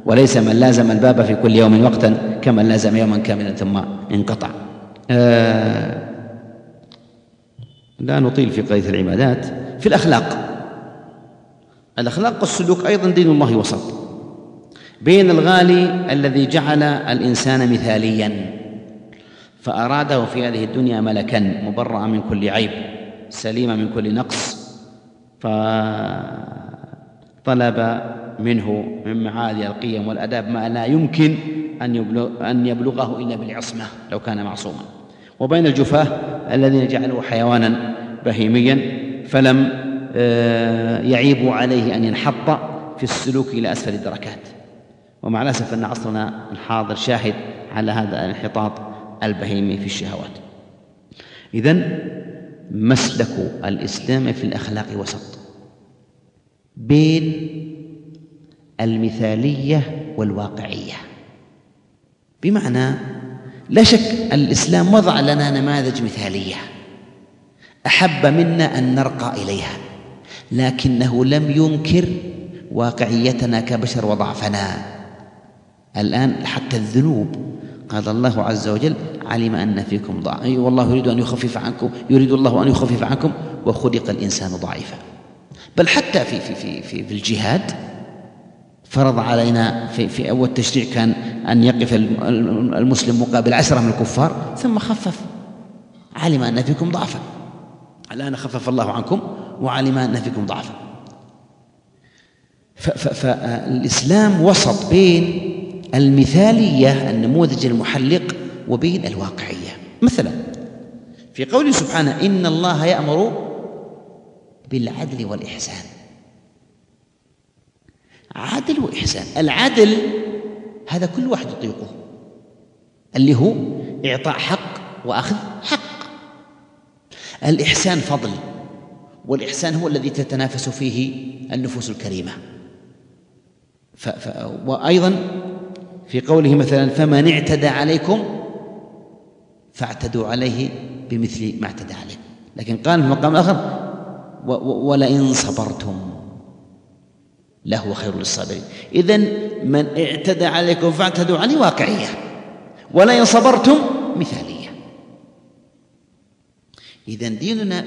وليس من لازم الباب في كل يوم وقتا كمن لازم يوما كاملا ثم انقطع. آه لا نطيل في قضية العبادات في الأخلاق. الأخلاق والسلوك أيضا دين الله وسط. بين الغالي الذي جعل الإنسان مثاليا فأراده في هذه الدنيا ملكا مبرأ من كل عيب سليما من كل نقص فطلب منه من معالي القيم والأداب ما لا يمكن أن يبلغ أن يبلغه إلا بالعصمة لو كان معصوما. وبين الجفاه الذين جعلوه حيوانا بهيميا فلم يعيب عليه أن ينحط في السلوك إلى أسفل الدركات. ومع الأسف أن عصرنا الحاضر شاهد على هذا الانحطاط البهيمي في الشهوات. إذن مسلك الإسلام في الأخلاق وسط. بين المثالية والواقعية. بمعنى لا شك الإسلام وضع لنا نماذج مثالية. أحب منا أن نرقى إليها. لكنه لم ينكر واقعيتنا كبشر وضعفنا. الآن حتى الذنوب قال الله عز وجل علم أن فيكم ضعف. والله يريد أن يخفف عنكم يريد الله أن يخفف عنكم وخلق الإنسان ضعيفا. بل حتى في في في في, في الجهاد فرض علينا في في أول تشريع كان أن يقف المسلم مقابل عشرة من الكفار ثم خفف. علم أن فيكم ضعفا. الآن خفف الله عنكم وعلم أن فيكم ضعفا. فالاسلام وسط بين المثالية النموذج المحلق وبين الواقعية. مثلا في قوله سبحانه إن الله يأمر بالعدل والإحسان. عدل وإحسان. العدل هذا كل واحد يطيقه. اللي هو إعطاء حق وأخذ حق. الإحسان فضل. والإحسان هو الذي تتنافس فيه النفوس الكريمة. ف... ف... وأيضا في قوله مثلا فمن اعتدى عليكم فاعتدوا عليه بمثل ما اعتدى عليكم لكن قال في المقام الآخر ولئن صبرتم لهو خير للصابرين. إذا من اعتدى عليكم فاعتدوا عليه واقعية. ولئن صبرتم مثالية. إذا ديننا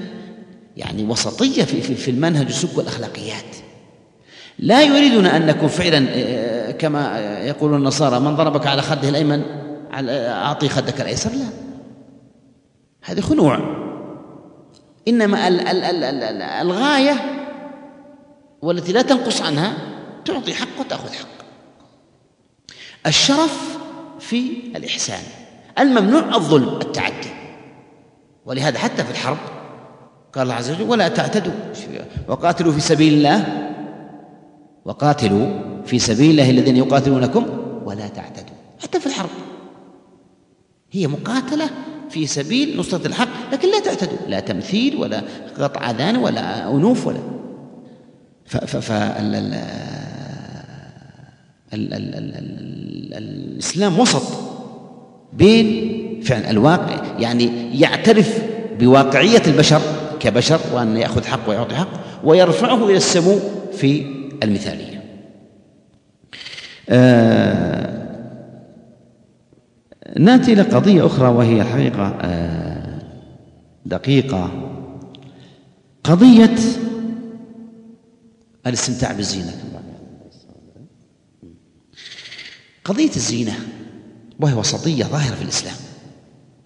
يعني وسطية في, في, في المنهج السلوك والأخلاقيات. لا يريدنا أن نكون فعلا آه، كما يقول النصارى من ضربك على خده الأيمن أعطي خدك الأيسر. لا. هذه خنوع إنما الغاية والتي لا تنقص عنها تعطي حق وتأخذ حق. الشرف في الإحسان الممنوع الظلم التعدي. ولهذا حتى في الحرب قال الله عز وجل ولا تعتدوا وقاتلوا في سبيل الله وقاتلوا في سبيل الله الذين يقاتلونكم ولا تعتدوا. حتى في الحرب. هي مقاتلة في سبيل نصرة الحق لكن لا تعتدوا. لا تمثيل ولا قطع أذان ولا أنوف ولا. ف ف الإسلام وسط بين فعل الواقع يعني يعترف بواقعية البشر. كبشر وأن يأخذ حق ويعطي حق ويرفعه إلى السمو في المثالية. آه نأتي إلى قضية أخرى وهي الحقيقة آه دقيقة. قضية الاستمتاع بالزينة. قضية الزينة وهي وسطية ظاهرة في الإسلام.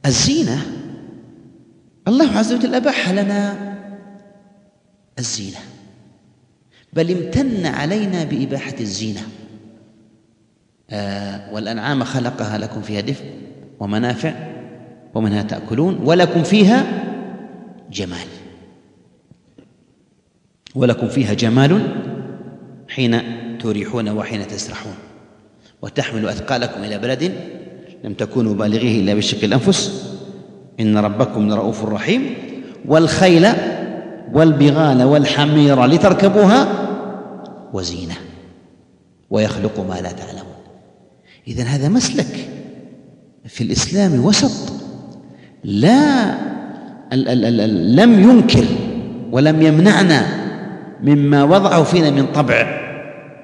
الزينة الله عز وجل أباح لنا الزينة. بل امتن علينا بإباحة الزينة. آه والأنعام خلقها لكم فيها دفء ومنافع ومنها تأكلون ولكم فيها جمال. ولكم فيها جمال حين تريحون وحين تسرحون. وتحمل أثقالكم إلى بلد لم تكونوا بالغيه إلا بشق الأنفس. إن ربكم لرؤوف رحيم والخيل والبغال والحمير لتركبوها وزينة ويخلق ما لا تعلمون. إذا هذا مسلك في الإسلام وسط. لا ال ال ال لم ينكر ولم يمنعنا مما وضعه فينا من طبع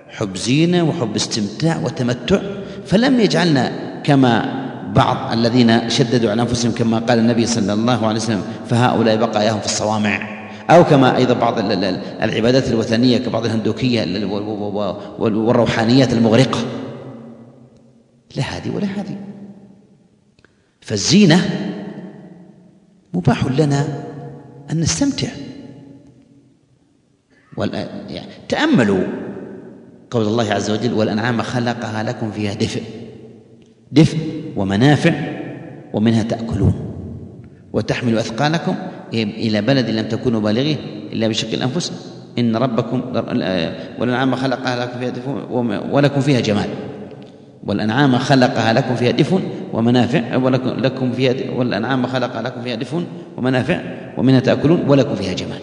حب زينة وحب استمتاع وتمتع فلم يجعلنا كما بعض الذين شددوا على أنفسهم كما قال النبي صلى الله عليه وسلم فهؤلاء بقاياهم في الصوامع. أو كما أيضا بعض العبادات الوثنية كبعض الهندوكية والروحانيات المغرقة. لا هذه ولا هذه. فالزينة مباح لنا أن نستمتع. يعني تأملوا قول الله عز وجل والأنعام خلقها لكم فيها دفء. دفء ومنافع ومنها تأكلون. وتحمل أثقالكم إلى بلد لم تكونوا بالغيه إلا بشق الأنفس. إن ربكم والأنعام خلقها لكم فيها دفء ولكم فيها جمال. والأنعام خلقها لكم فيها دفء ومنافع ولكم لكم فيها والأنعام خلقها لكم فيها دفء ومنافع ومنها تأكلون ولكم فيها جمال.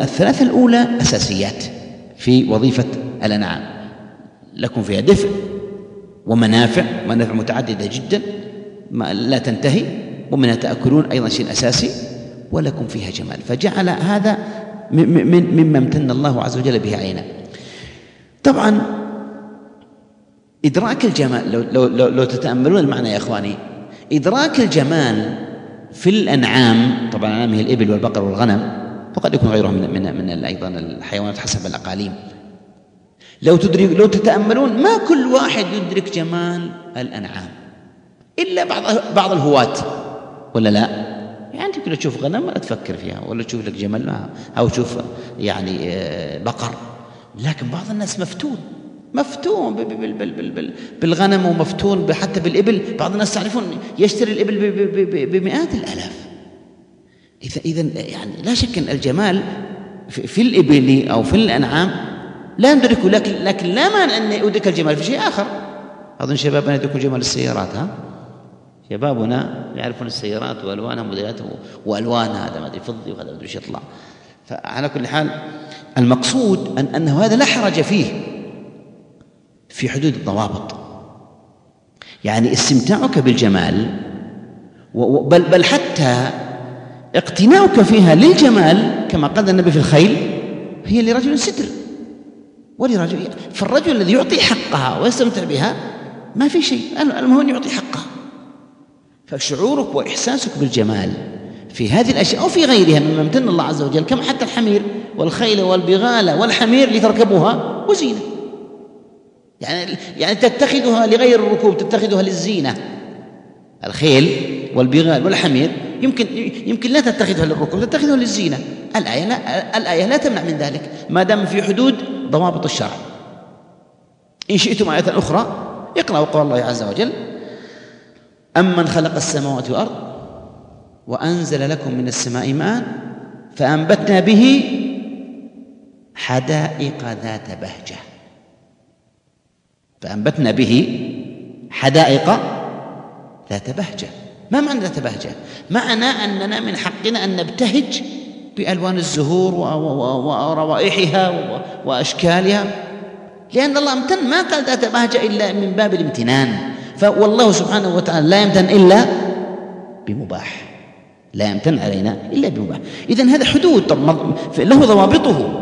الثلاثة الأولى أساسيات في وظيفة الأنعام. لكم فيها دفء ومنافع منافع متعددة جدا لا تنتهي ومنها تأكلون أيضا شيء أساسي ولكم فيها جمال. فجعل هذا مما امتن الله عز وجل به علينا. طبعا إدراك الجمال لو, لو, لو, لو تتأملون المعنى يا إخواني إدراك الجمال في الأنعام طبعا الأنعام هي الإبل والبقر والغنم وقد يكون غيرها من من من أيضا الحيوانات حسب الأقاليم. لو تدرك لو تتأملون ما كل واحد يدرك جمال الأنعام إلا بعض بعض الهواة ولا لا؟ يعني أنت تشوف غنم ما تفكر فيها ولا تشوف لك جمل معها أو تشوف يعني آه، بقر. لكن بعض الناس مفتون مفتون بالغنم ومفتون حتى بالإبل. بعض الناس تعرفون يشتري الإبل بمئات الآلاف. إذا إذا يعني لا شك أن الجمال في الإبل أو في الأنعام لا ندركه لكن لكن لا مانع أن أدرك الجمال في شيء آخر. أظن شبابنا يدركون جمال السيارات ها؟ شبابنا يعرفون السيارات وألوانها وموديلاتها وألوانها هذا ما أدري فضي وهذا ما أدري إيش يطلع. فعلى كل حال المقصود ان أنه هذا لا حرج فيه في حدود الضوابط. يعني استمتاعك بالجمال بل بل حتى اقتناؤك فيها للجمال كما قال النبي في الخيل هي لرجل ستر. ولرجل فالرجل الذي يعطي حقها ويستمتع بها ما في شيء. المهم يعطي حقها فشعورك وإحساسك بالجمال في هذه الأشياء أو في غيرها مما امتن الله عز وجل كما حتى الحمير والخيل والبغال والحمير لتركبوها وزينة. يعني يعني تتخذها لغير الركوب تتخذها للزينة. الخيل والبغال والحمير يمكن يمكن لا تتخذها للركوب تتخذها للزينة. الآية لا الآية لا تمنع من ذلك. ما دام في حدود ضوابط الشرع. إن شئتم آية أخرى اقرأوا قول الله عز وجل أمن خلق السماوات والأرض وأنزل لكم من السماء ماء فأنبتنا به حدائق ذات بهجة. فأنبتنا به حدائق ذات بهجة. ما معنى ذات بهجة؟ معنى أننا من حقنا أن نبتهج بألوان الزهور وروائحها وأشكالها. لأن الله امتن ما قال ذات بهجة إلا من باب الامتنان. فوالله سبحانه وتعالى لا يمتن إلا بمباح. لا يمتن علينا إلا بمباح. إذا هذا حدود. له ضوابطه.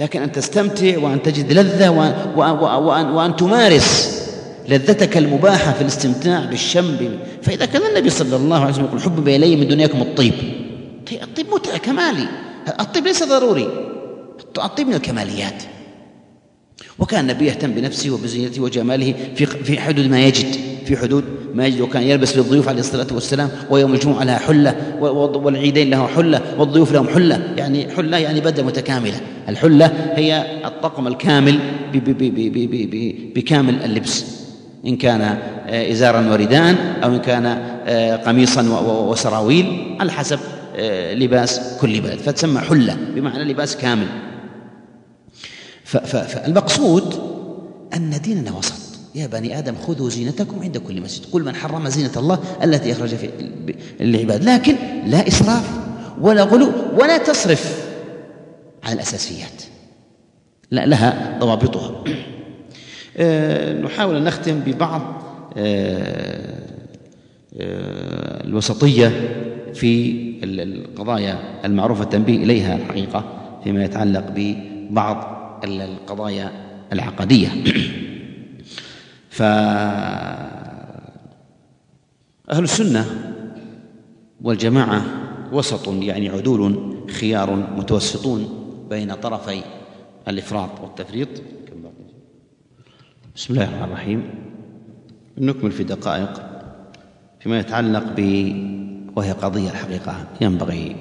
لكن أن تستمتع وأن تجد لذة وأن, وأن, وأن تمارس لذتك المباحة في الاستمتاع بالشم فإذا كان النبي صلى الله عليه وسلم يقول حبب إلي من دنياكم الطيب. الطيب متعة كمالي. الطيب ليس ضروري. الطيب من الكماليات. وكان النبي يهتم بنفسه وبزينته وجماله في في حدود ما يجد في حدود ما يجد. وكان يلبس للضيوف عليه الصلاة والسلام ويوم الجمعة لها حلة والعيدين له حلة والضيوف لهم حلة. يعني حلة يعني بدلة متكاملة. الحلة هي الطقم الكامل بكامل اللبس. إن كان آه، إزارا وردان أو إن كان آه، قميصا وسراويل على حسب لباس كل بلد فتسمى حلة بمعنى لباس كامل. فالمقصود أن ديننا وسط. يا بني آدم خذوا زينتكم عند كل مسجد. قل من حرم زينة الله التي أخرج في العباد لكن لا إسراف ولا غلو ولا تصرف على الأساسيات. لا لها ضوابطها. آه، نحاول أن نختم ببعض آه، آه، الوسطية. في القضايا المعروفة التنبيه إليها الحقيقة فيما يتعلق ببعض القضايا العقدية. فأهل السنة والجماعة وسط يعني عدول خيار متوسطون بين طرفي الإفراط والتفريط. بسم الله الرحمن الرحيم. نكمل في دقائق فيما يتعلق ب وهي قضية الحقيقة ينبغي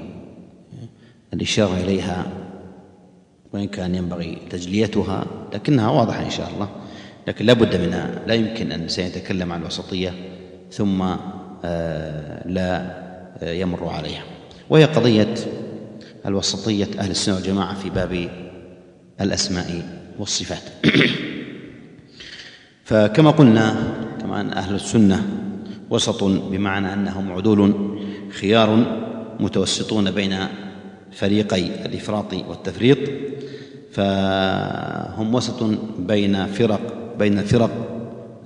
الإشارة إليها وإن كان ينبغي تجليتها لكنها واضحة إن شاء الله. لكن لا بد منها لا يمكن أن سيتكلم عن الوسطية ثم آه، لا آه، يمر عليها. وهي قضية الوسطية أهل السنة والجماعة في باب الأسماء والصفات. فكما قلنا كما أهل السنة وسط بمعنى أنهم عدول خيار متوسطون بين فريقي الإفراط والتفريط فهم وسط بين فرق بين الفرق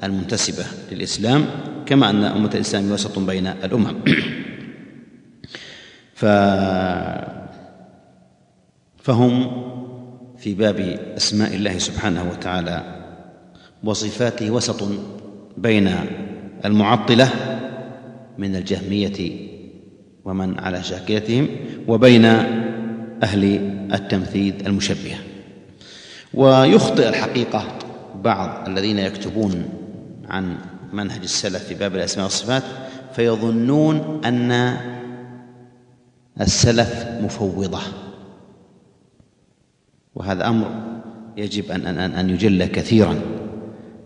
المنتسبة للإسلام كما أن أمة الإسلام وسط بين الأمم. ف فهم في باب أسماء الله سبحانه وتعالى وصفاته وسط بين المعطلة من الجهمية ومن على شاكلتهم وبين أهل التمثيل المشبهه ويخطئ الحقيقة بعض الذين يكتبون عن منهج السلف في باب الأسماء والصفات فيظنون أن السلف مفوضة. وهذا أمر يجب ان ان أن يجل كثيرا.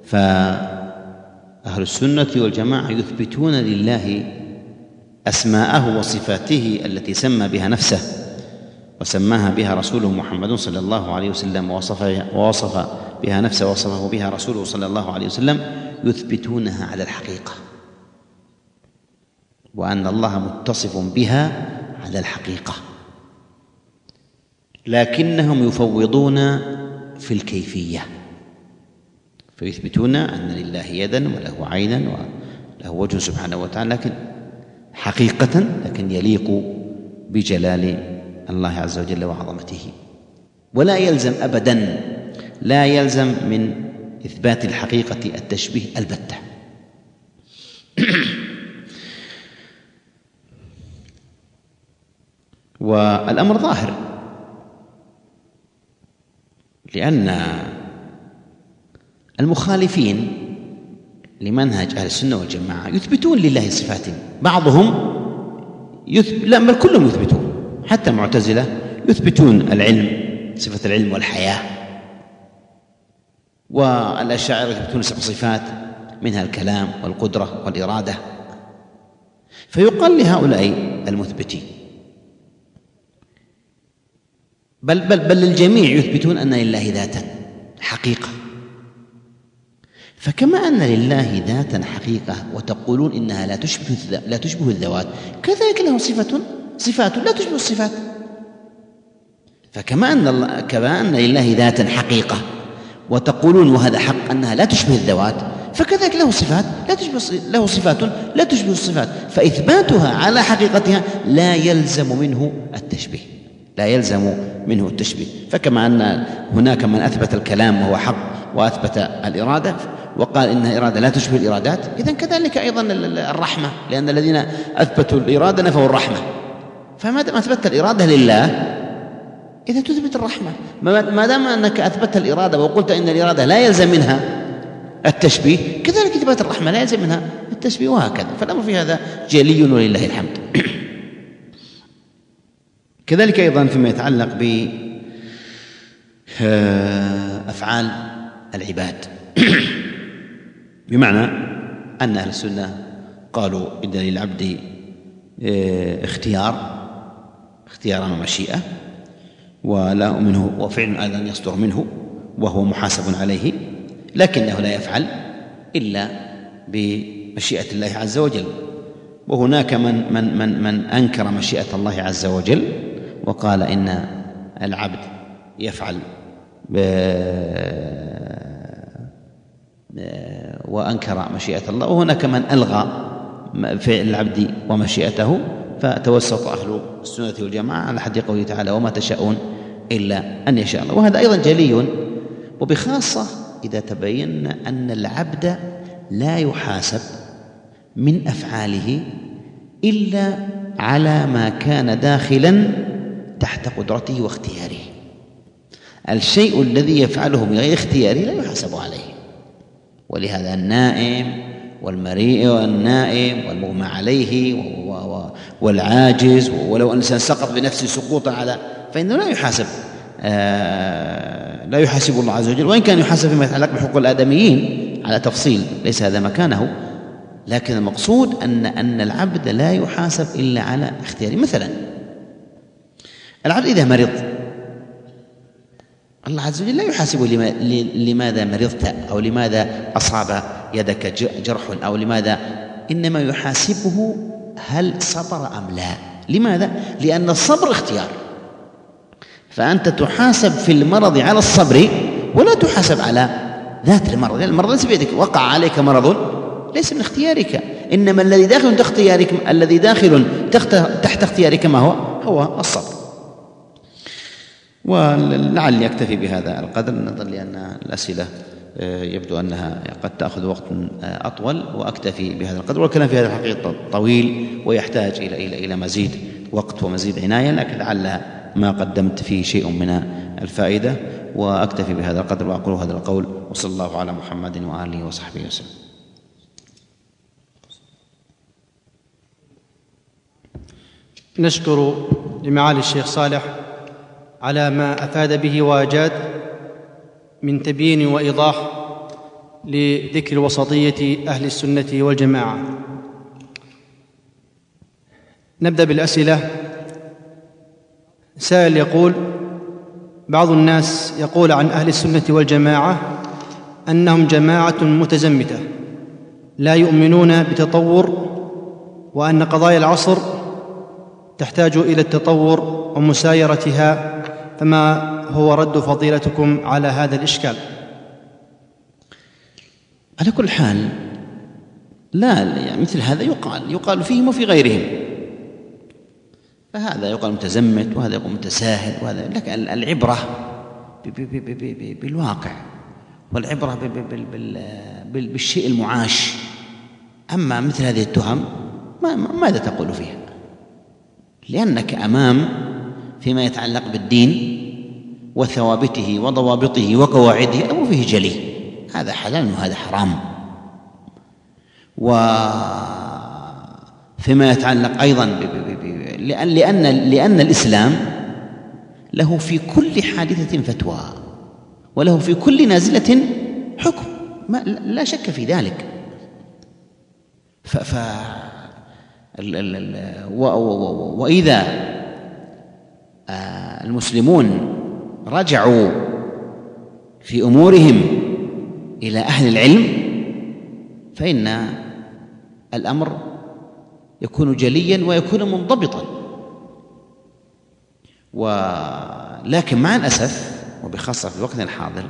فأهل السنة والجماعة يثبتون لله أسماءه وصفاته التي سمى بها نفسه وسماها بها رسوله محمد صلى الله عليه وسلم ووصف ووصف بها نفسه ووصفه بها رسوله صلى الله عليه وسلم يثبتونها على الحقيقة وأن الله متصف بها على الحقيقة لكنهم يفوضون في الكيفية فيثبتون أن لله يدا وله عينا وله وجه سبحانه وتعالى لكن حقيقة لكن يليق بجلال الله عز وجل وعظمته. ولا يلزم أبدا لا يلزم من إثبات الحقيقة التشبيه البتة. والأمر ظاهر لأن المخالفين لمنهج أهل السنة والجماعة. يثبتون لله صفات. بعضهم يثب... لا بل كلهم يثبتون. حتى المعتزلة يثبتون العلم صفة العلم والحياة. والأشاعرة يثبتون سبع صفات منها الكلام والقدرة والإرادة. فيقال لهؤلاء المثبتين. بل بل بل للجميع يثبتون أن لله ذاتا حقيقة. فكما أن لله ذاتا حقيقة وتقولون إنها لا تشبه لا تشبه الذوات كذلك له صفة صفات لا تشبه الصفات. فكما أن الله كما أن لله ذاتا حقيقة وتقولون وهذا حق أنها لا تشبه الذوات فكذلك له صفات لا تشبه له صفات لا تشبه الصفات فإثباتها على حقيقتها لا يلزم منه التشبيه لا يلزم منه التشبيه. فكما أن هناك من أثبت الكلام وهو حق وأثبت الإرادة وقال إن الإرادة لا تشبه الإرادات. إذا كذلك أيضا الرحمة لأن الذين أثبتوا الإرادة نفوا الرحمة. فما دام أثبتت الإرادة لله إذا تثبت الرحمة. ما دام أنك أثبتت الإرادة وقلت إن الإرادة لا يلزم منها التشبيه كذلك إثبات الرحمة لا يلزم منها التشبيه وهكذا. فالأمر في هذا جلي ولله الحمد. كذلك أيضا فيما يتعلق ب آه، أفعال العباد. بمعنى أن أهل السنة قالوا إن للعبد آه، اختيار اختيارا ومشيئة ولا منه وفعل أيضا يصدر منه وهو محاسب عليه لكنه لا يفعل إلا بمشيئة الله عز وجل. وهناك من من من من أنكر مشيئة الله عز وجل وقال إن العبد يفعل وأنكر مشيئة الله وهناك من ألغى فعل العبد ومشيئته فتوسط أهل السنة والجماعة على حد قوله تعالى وما تشاءون إلا أن يشاء الله. وهذا أيضا جلي وبخاصة إذا تبين أن العبد لا يحاسب من أفعاله إلا على ما كان داخلا تحت قدرته واختياره. الشيء الذي يفعله من غير اختياره لا يحاسب عليه. ولهذا النائم والمريء والنائم والمغمى عليه والعاجز ولو أن الإنسان سقط بنفسه سقوطا على فإنه لا يحاسب آه، لا يحاسب الله عز وجل. وإن كان يحاسب فيما يتعلق بحقوق الآدميين على تفصيل ليس هذا مكانه. لكن المقصود أن أن العبد لا يحاسب إلا على اختياره. مثلا العبد إذا مرض الله عز وجل لا يحاسبه لماذا مرضت أو لماذا أصاب يدك جرح أو لماذا إنما يحاسبه هل صبر أم لا. لماذا؟ لأن الصبر اختيار. فأنت تحاسب في المرض على الصبر ولا تحاسب على ذات المرض. لأن المرض ليس بيدك وقع عليك مرض ليس من اختيارك. إنما الذي داخل تحت اختيارك الذي داخل تحت اختيارك ما هو؟ هو الصبر. ولعلي أكتفي بهذا القدر نظرا لأن الأسئلة آه، يبدو أنها قد تأخذ وقت آه، أطول وأكتفي بهذا القدر. والكلام في هذا الحقيقة طويل ويحتاج إلى إلى إلى مزيد وقت ومزيد عناية لكن لعل ما قدمت فيه شيء من الفائدة وأكتفي بهذا القدر وأقول هذا القول وصلى الله على محمد وآله وصحبه وسلم. نشكر لمعالي الشيخ صالح على ما أفاد به واجاد من تبيين وإيضاح لذكر وسطية أهل السنة والجماعة. نبدأ بالأسئلة. سائل يقول بعض الناس يقول عن أهل السنة والجماعة أنهم جماعة متزمتة لا يؤمنون بتطور وأن قضايا العصر تحتاج إلى التطور ومسايرتها فما هو رد فضيلتكم على هذا الإشكال؟ على كل حال لا يعني مثل هذا يقال يقال فيهم وفي غيرهم. فهذا يقال متزمت وهذا يقول متساهل وهذا لكن العبرة بالواقع والعبرة بالشيء المعاش. أما مثل هذه التهم ماذا تقول فيها؟ لأنك أمام فيما يتعلق بالدين وثوابته وضوابطه وقواعده الأمر فيه جلي. هذا حلال وهذا حرام. وفيما يتعلق أيضا لأن لأن لأن الإسلام له في كل حادثة فتوى وله في كل نازلة حكم. ما لا شك في ذلك. ف, ف وإذا آه، المسلمون رجعوا في أمورهم إلى أهل العلم فإن الأمر يكون جليا ويكون منضبطا. ولكن مع الأسف وبخاصة في وقتنا الحاضر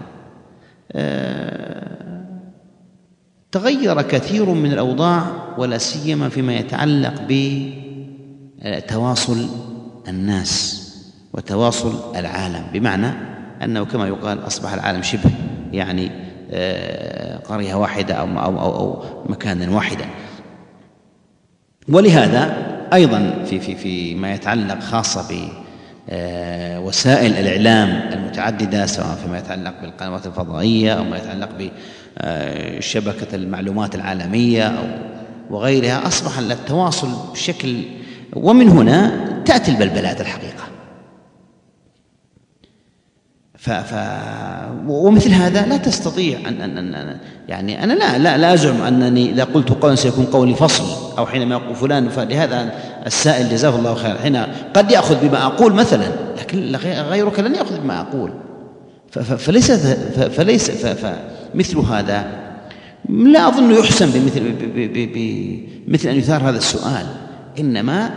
آه، تغير كثير من الأوضاع ولا سيما فيما يتعلق بتواصل الناس. وتواصل العالم. بمعنى أنه كما يقال أصبح العالم شبه يعني آه، قرية واحدة أو, أو, أو, أو مكانا واحدا. ولهذا أيضا في في في ما يتعلق خاصة ب آه، الإعلام المتعددة سواء فيما يتعلق بالقنوات الفضائية أو ما يتعلق بشبكة المعلومات العالمية أو وغيرها أصبح التواصل بشكل ومن هنا تأتي البلبلات الحقيقة. ف, ف ومثل هذا لا تستطيع أن, أن, أن يعني أنا لا لا لا أزعم أنني إذا قلت قولا سيكون قولي فصل أو حينما يقول فلان فلهذا السائل جزاه الله خيرا حين قد يأخذ بما أقول مثلا لكن غيرك لن يأخذ بما أقول. فليس فليس فمثل هذا. لا أظن يحسن بمثل بمثل أن يثار هذا السؤال. إنما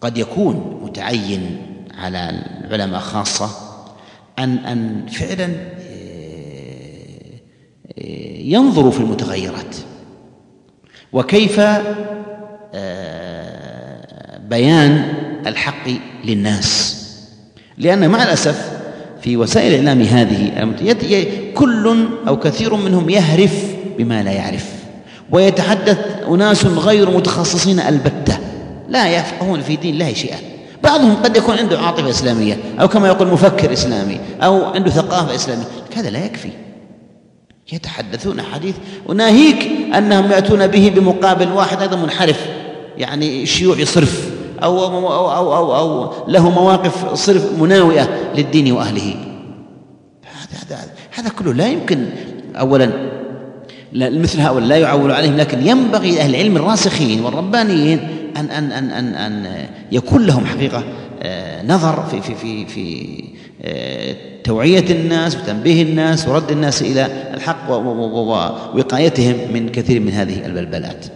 قد يكون متعين على العلماء خاصة أن أن فعلا آه، آه، ينظروا في المتغيرات. وكيف آه، بيان الحق للناس. لأن مع الأسف في وسائل الإعلام هذه كل أو كثير منهم يهرف بما لا يعرف. ويتحدث أناس غير متخصصين البتة. لا يفقهون في دين الله شيئا. بعضهم قد يكون عنده عاطفة إسلامية أو كما يقول مفكر إسلامي أو عنده ثقافة إسلامية. هذا لا يكفي. يتحدثون حديث وناهيك أنهم يأتون به بمقابل واحد أيضا منحرف. يعني شيوعي صرف أو, أو, أو, أو, أو له مواقف صرف مناوئة للدين وأهله. هذا, هذا, هذا كله لا يمكن. أولا مثل هؤلاء لا يعول عليهم لكن ينبغي أهل العلم الراسخين والربانيين أن أن أن أن أن يكون لهم حقيقة آه، نظر في في في في آه، توعية الناس وتنبيه الناس ورد الناس إلى الحق ووقايتهم من كثير من هذه البلبلات.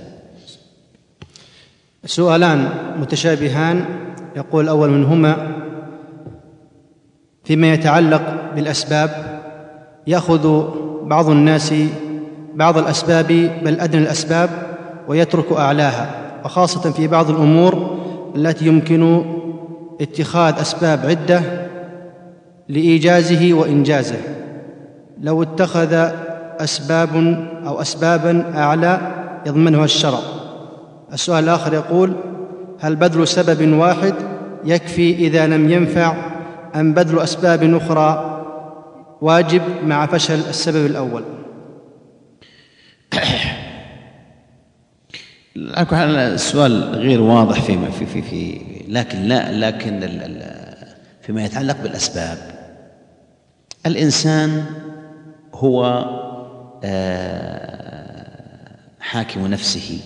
سؤالان متشابهان. يقول الأول منهما فيما يتعلق بالأسباب يأخذ بعض الناس بعض الأسباب بل أدنى الأسباب ويترك أعلاها. وخاصة في بعض الأمور التي يمكن اتخاذ أسباب عدة لإيجازه وإنجازه. لو اتخذ أسباب أو أسبابا أعلى يضمنها الشرع. السؤال الآخر يقول هل بذل سبب واحد يكفي إذا لم ينفع أم بذل أسباب أخرى واجب مع فشل السبب الأول؟ السؤال غير واضح في في في لكن لا لكن فيما يتعلق بالأسباب. الإنسان هو آه، حاكم نفسه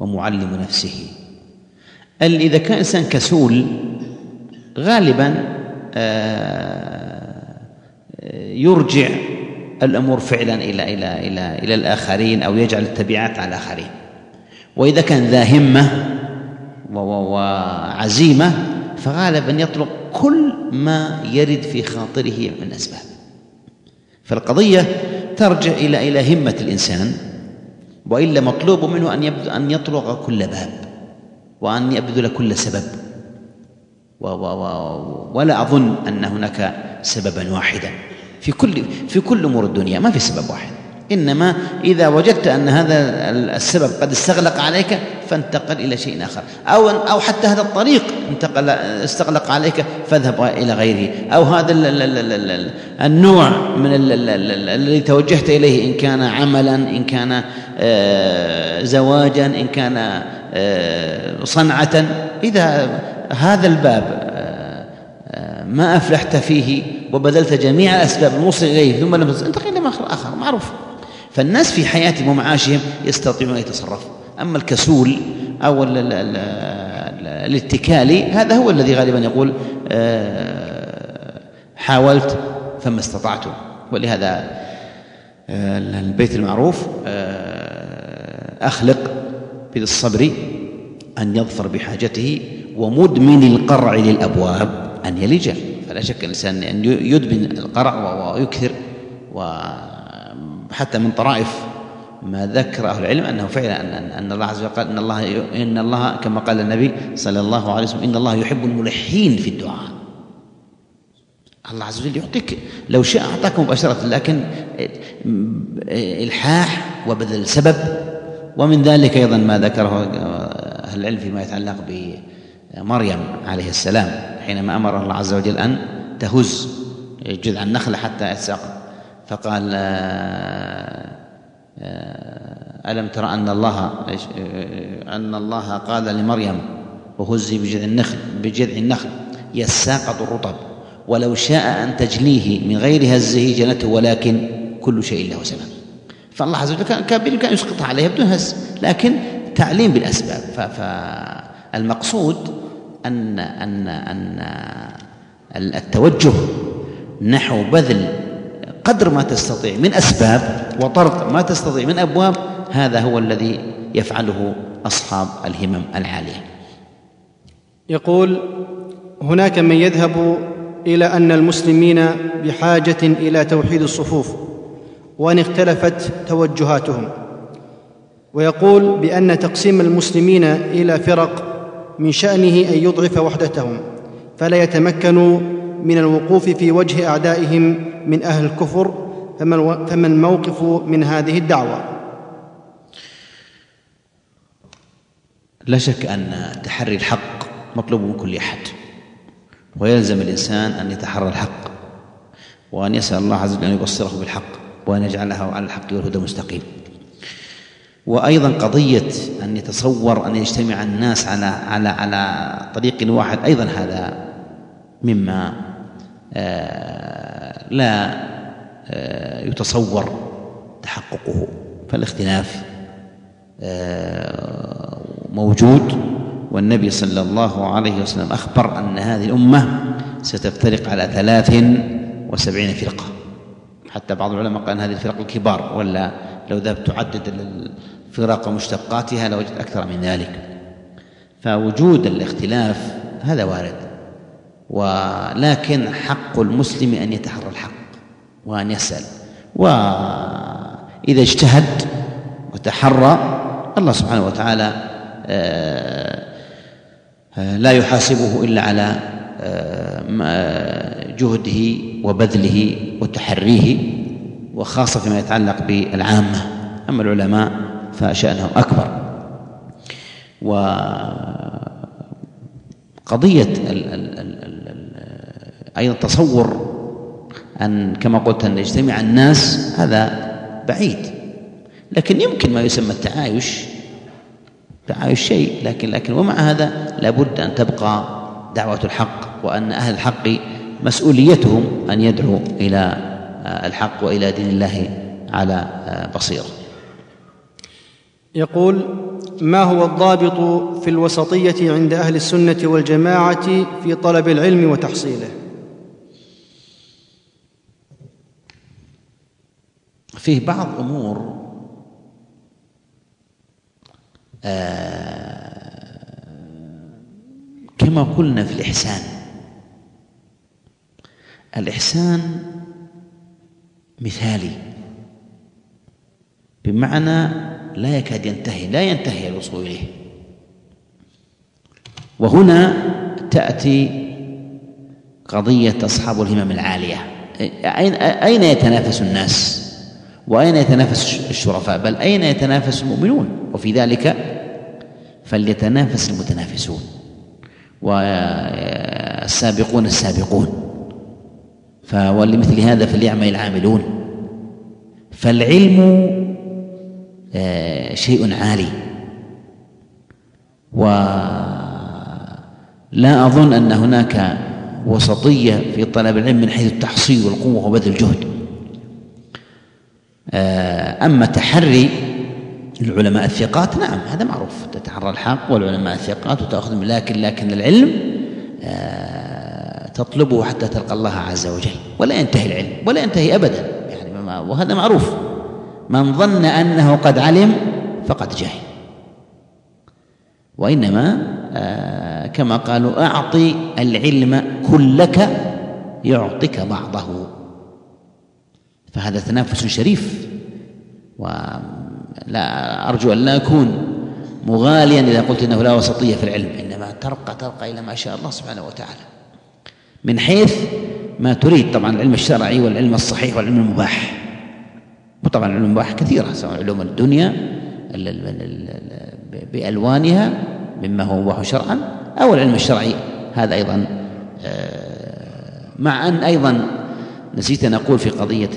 ومعلم نفسه. إذا كان إنسان كسول غالبا آه، يرجع الأمور فعلا إلى إلى إلى إلى الآخرين أو يجعل التبعات على الآخرين. وإذا كان ذا همة وعزيمة فغالبا يطلق كل ما يرد في خاطره من أسباب. فالقضية ترجع إلى إلى همة الإنسان وإلا مطلوب منه أن أن يطلق كل باب وأن يبذل كل سبب. و و و ولا أظن أن هناك سببا واحدا. في كل في كل أمور الدنيا ما في سبب واحد. إنما إذا وجدت أن هذا السبب قد استغلق عليك فانتقل إلى شيء آخر. أو أو حتى هذا الطريق انتقل استغلق عليك فاذهب إلى غيره. أو هذا النوع من الذي توجهت إليه إن كان عملا إن كان آه، زواجا إن كان آه، صنعه. إذا هذا الباب آه، ما أفلحت فيه وبذلت جميع الأسباب الموصلة إليه ثم لم انتقل إلى آخر معروف. فالناس في حياتهم ومعاشهم يستطيعون أن يتصرفوا. أما الكسول أو الاتكالي هذا هو الذي غالبا يقول آه، حاولت فما استطعت. ولهذا آه، البيت المعروف آه، أخلق بالصبر أن يظفر بحاجته ومدمن القرع للأبواب أن يلج. فلا شك الإنسان أن يدمن القرع ويكثر وحتى من طرائف ما ذكر أهل العلم أنه فعلا أن, أن الله عز وجل قال إن الله إن الله كما قال النبي صلى الله عليه وسلم إن الله يحب الملحين في الدعاء. الله عز وجل يعطيك لو شاء أعطاك مباشرة لكن إلحاح وبذل سبب. ومن ذلك أيضا ما ذكره أهل العلم فيما يتعلق بمريم عليه السلام حينما أمر الله عز وجل أن تهز جذع النخلة حتى يتساقط. فقال آه، ألم ترى أن الله آه، أن الله قال لمريم وهزي بجذع النخل بجذع النخل يساقط الرطب ولو شاء أن تجليه من غير هزه جنته ولكن كل شيء له سبب. فالله عز وجل كان بإمكانه يسقطها عليها بدون هز لكن تعليم بالأسباب. فالمقصود أن أن أن التوجه نحو بذل قدر ما تستطيع من أسباب وطرق ما تستطيع من أبواب هذا هو الذي يفعله أصحاب الهمم العالية. يقول هناك من يذهب إلى أن المسلمين بحاجة إلى توحيد الصفوف وأن اختلفت توجهاتهم. ويقول بأن تقسيم المسلمين إلى فرق من شأنه أن يضعف وحدتهم فلا يتمكنوا من الوقوف في وجه أعدائهم من أهل الكفر فما الموقف من هذه الدعوة؟ لا شك أن تحري الحق مطلوب من كل أحد ويلزم الإنسان أن يتحرى الحق وأن يسأل الله عز وجل أن يبصره بالحق وأن يجعله على الحق والهدى مستقيم وأيضا قضية أن يتصور أن يجتمع الناس على على على طريق واحد أيضا هذا مما لا آه، يتصور تحققه فالاختلاف آه، موجود. والنبي صلى الله عليه وسلم أخبر أن هذه الأمة ستفترق على ثلاث وسبعين فرقة. حتى بعض العلماء قال هذه الفرق الكبار ولا لو ذهبت تعدد الفرق ومشتقاتها لوجدت أكثر من ذلك. فوجود الاختلاف هذا وارد. ولكن حق المسلم أن يتحرى الحق وأن يسأل. وإذا اجتهد وتحرى الله سبحانه وتعالى آه، آه، لا يحاسبه إلا على آه، جهده وبذله وتحريه وخاصة فيما يتعلق بالعامة. أما العلماء فشأنهم أكبر. وقضية أيضا تصور أن كما قلت أن يجتمع الناس هذا بعيد. لكن يمكن ما يسمى التعايش تعايش شيء لكن لكن ومع هذا لابد أن تبقى دعوة الحق وأن أهل الحق مسؤوليتهم أن يدعوا إلى الحق وإلى دين الله على بصيرة. يقول ما هو الضابط في الوسطية عند أهل السنة والجماعة في طلب العلم وتحصيله؟ فيه بعض أمور آه كما قلنا في الإحسان. الإحسان مثالي بمعنى لا يكاد ينتهي لا ينتهي الوصول إليه. وهنا تأتي قضية أصحاب الهمم العالية. اين يتنافس الناس؟ وأين يتنافس الشرفاء؟ بل أين يتنافس المؤمنون؟ وفي ذلك فليتنافس المتنافسون. والسابقون السابقون. ولمثل هذا فليعمل العاملون. فالعلم آه، شيء عالي. ولا أظن أن هناك وسطية في طلب العلم من حيث التحصيل والقوة وبذل الجهد. أما تحري العلماء الثقات نعم هذا معروف. تتحرى الحق والعلماء الثقات وتأخذ لكن لكن العلم آه، تطلبه حتى تلقى الله عز وجل ولا ينتهي العلم ولا ينتهي أبدا. يعني وهذا معروف. من ظن أنه قد علم فقد جهل وإنما آه، كما قالوا أعطي العلم كلك يعطيك بعضه. فهذا تنافس شريف. ولا أرجو أن لا أكون مغاليا إذا قلت إنه لا وسطية في العلم إنما ترقى ترقى إلى ما شاء الله سبحانه وتعالى. من حيث ما تريد طبعا العلم الشرعي والعلم الصحيح والعلم المباح. وطبعا العلوم المباحة كثيرة سواء علوم الدنيا بألوانها مما هو مباح شرعا أو العلم الشرعي. هذا أيضا آه، مع أن أيضا نسيت أن أقول في قضية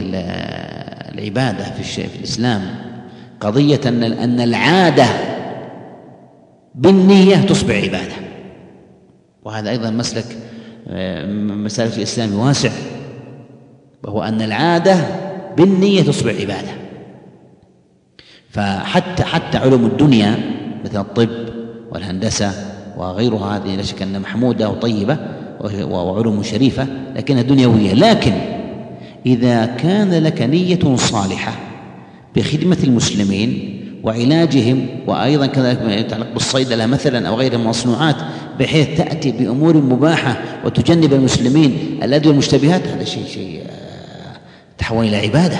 العبادة في الشيء في الإسلام قضية أن أن العادة بالنية تصبح عبادة. وهذا أيضا مسلك آه، مسالك الإسلام واسع وهو أن العادة بالنية تصبح عبادة. فحتى حتى علوم الدنيا مثل الطب والهندسة وغيرها هذه لا شك أنها محمودة وطيبة وعلوم شريفة لكنها دنيوية. لكن إذا كان لك نية صالحة بخدمة المسلمين وعلاجهم وأيضا كذلك ما يتعلق بالصيدلة مثلا أو من المصنوعات بحيث تأتي بأمور مباحة وتجنب المسلمين الأدوية المشتبهات هذا شيء شيء آه، تحول إلى عبادة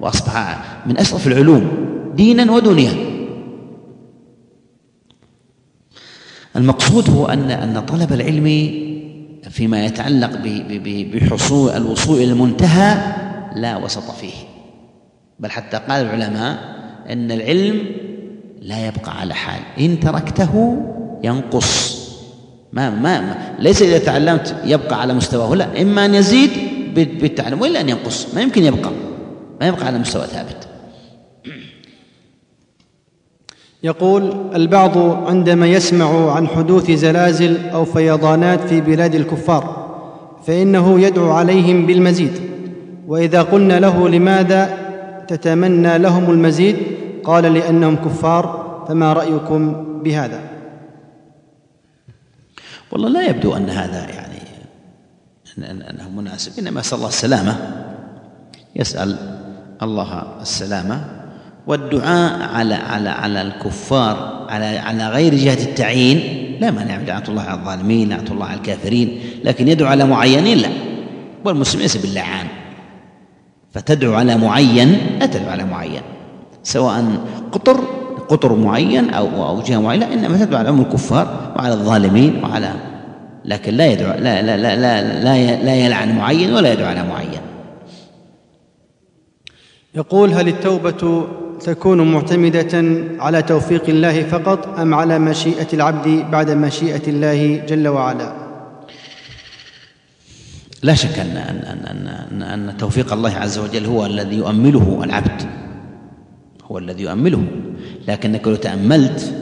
وأصبح من أشرف العلوم دينا ودنيا. المقصود هو أن أن طلب العلم فيما يتعلق بحصول الوصول إلى المنتهى لا وسط فيه. بل حتى قال العلماء أن العلم لا يبقى على حال. إن تركته ينقص. ما ما, ما ليس إذا تعلمت يبقى على مستواه. لا إما أن يزيد بالتعلم وإلا أن ينقص. ما يمكن يبقى. ما يبقى على مستوى ثابت. يقول البعض عندما يسمع عن حدوث زلازل أو فيضانات في بلاد الكفار فإنه يدعو عليهم بالمزيد. وإذا قلنا له لماذا تتمنى لهم المزيد قال لأنهم كفار فما رأيكم بهذا؟ والله لا يبدو أن هذا يعني أنه مناسب إنما اسال الله السلامه يسأل الله السلامة والدعاء على على على الكفار على على غير جهة التعيين. لا مانع من دعاة الله على الظالمين دعاة الله على الكافرين. لكن يدعو على معينين؟ لا. والمسلم ليس باللعان. فتدعو على معين لا تدعو على معين. سواء قطر قطر معين أو أو جهة معينة إنما تدعو على عموم الكفار وعلى الظالمين وعلى لكن لا يدعو لا لا لا لا, لا, لا يلعن معين ولا يدعو على معين. يقول هل التوبة تكون معتمدة على توفيق الله فقط أم على مشيئة العبد بعد مشيئة الله جل وعلا؟ لا شك ان ان ان ان, أن توفيق الله عز وجل هو الذي يؤمله العبد. هو الذي يؤمله. لكنك لو تأملت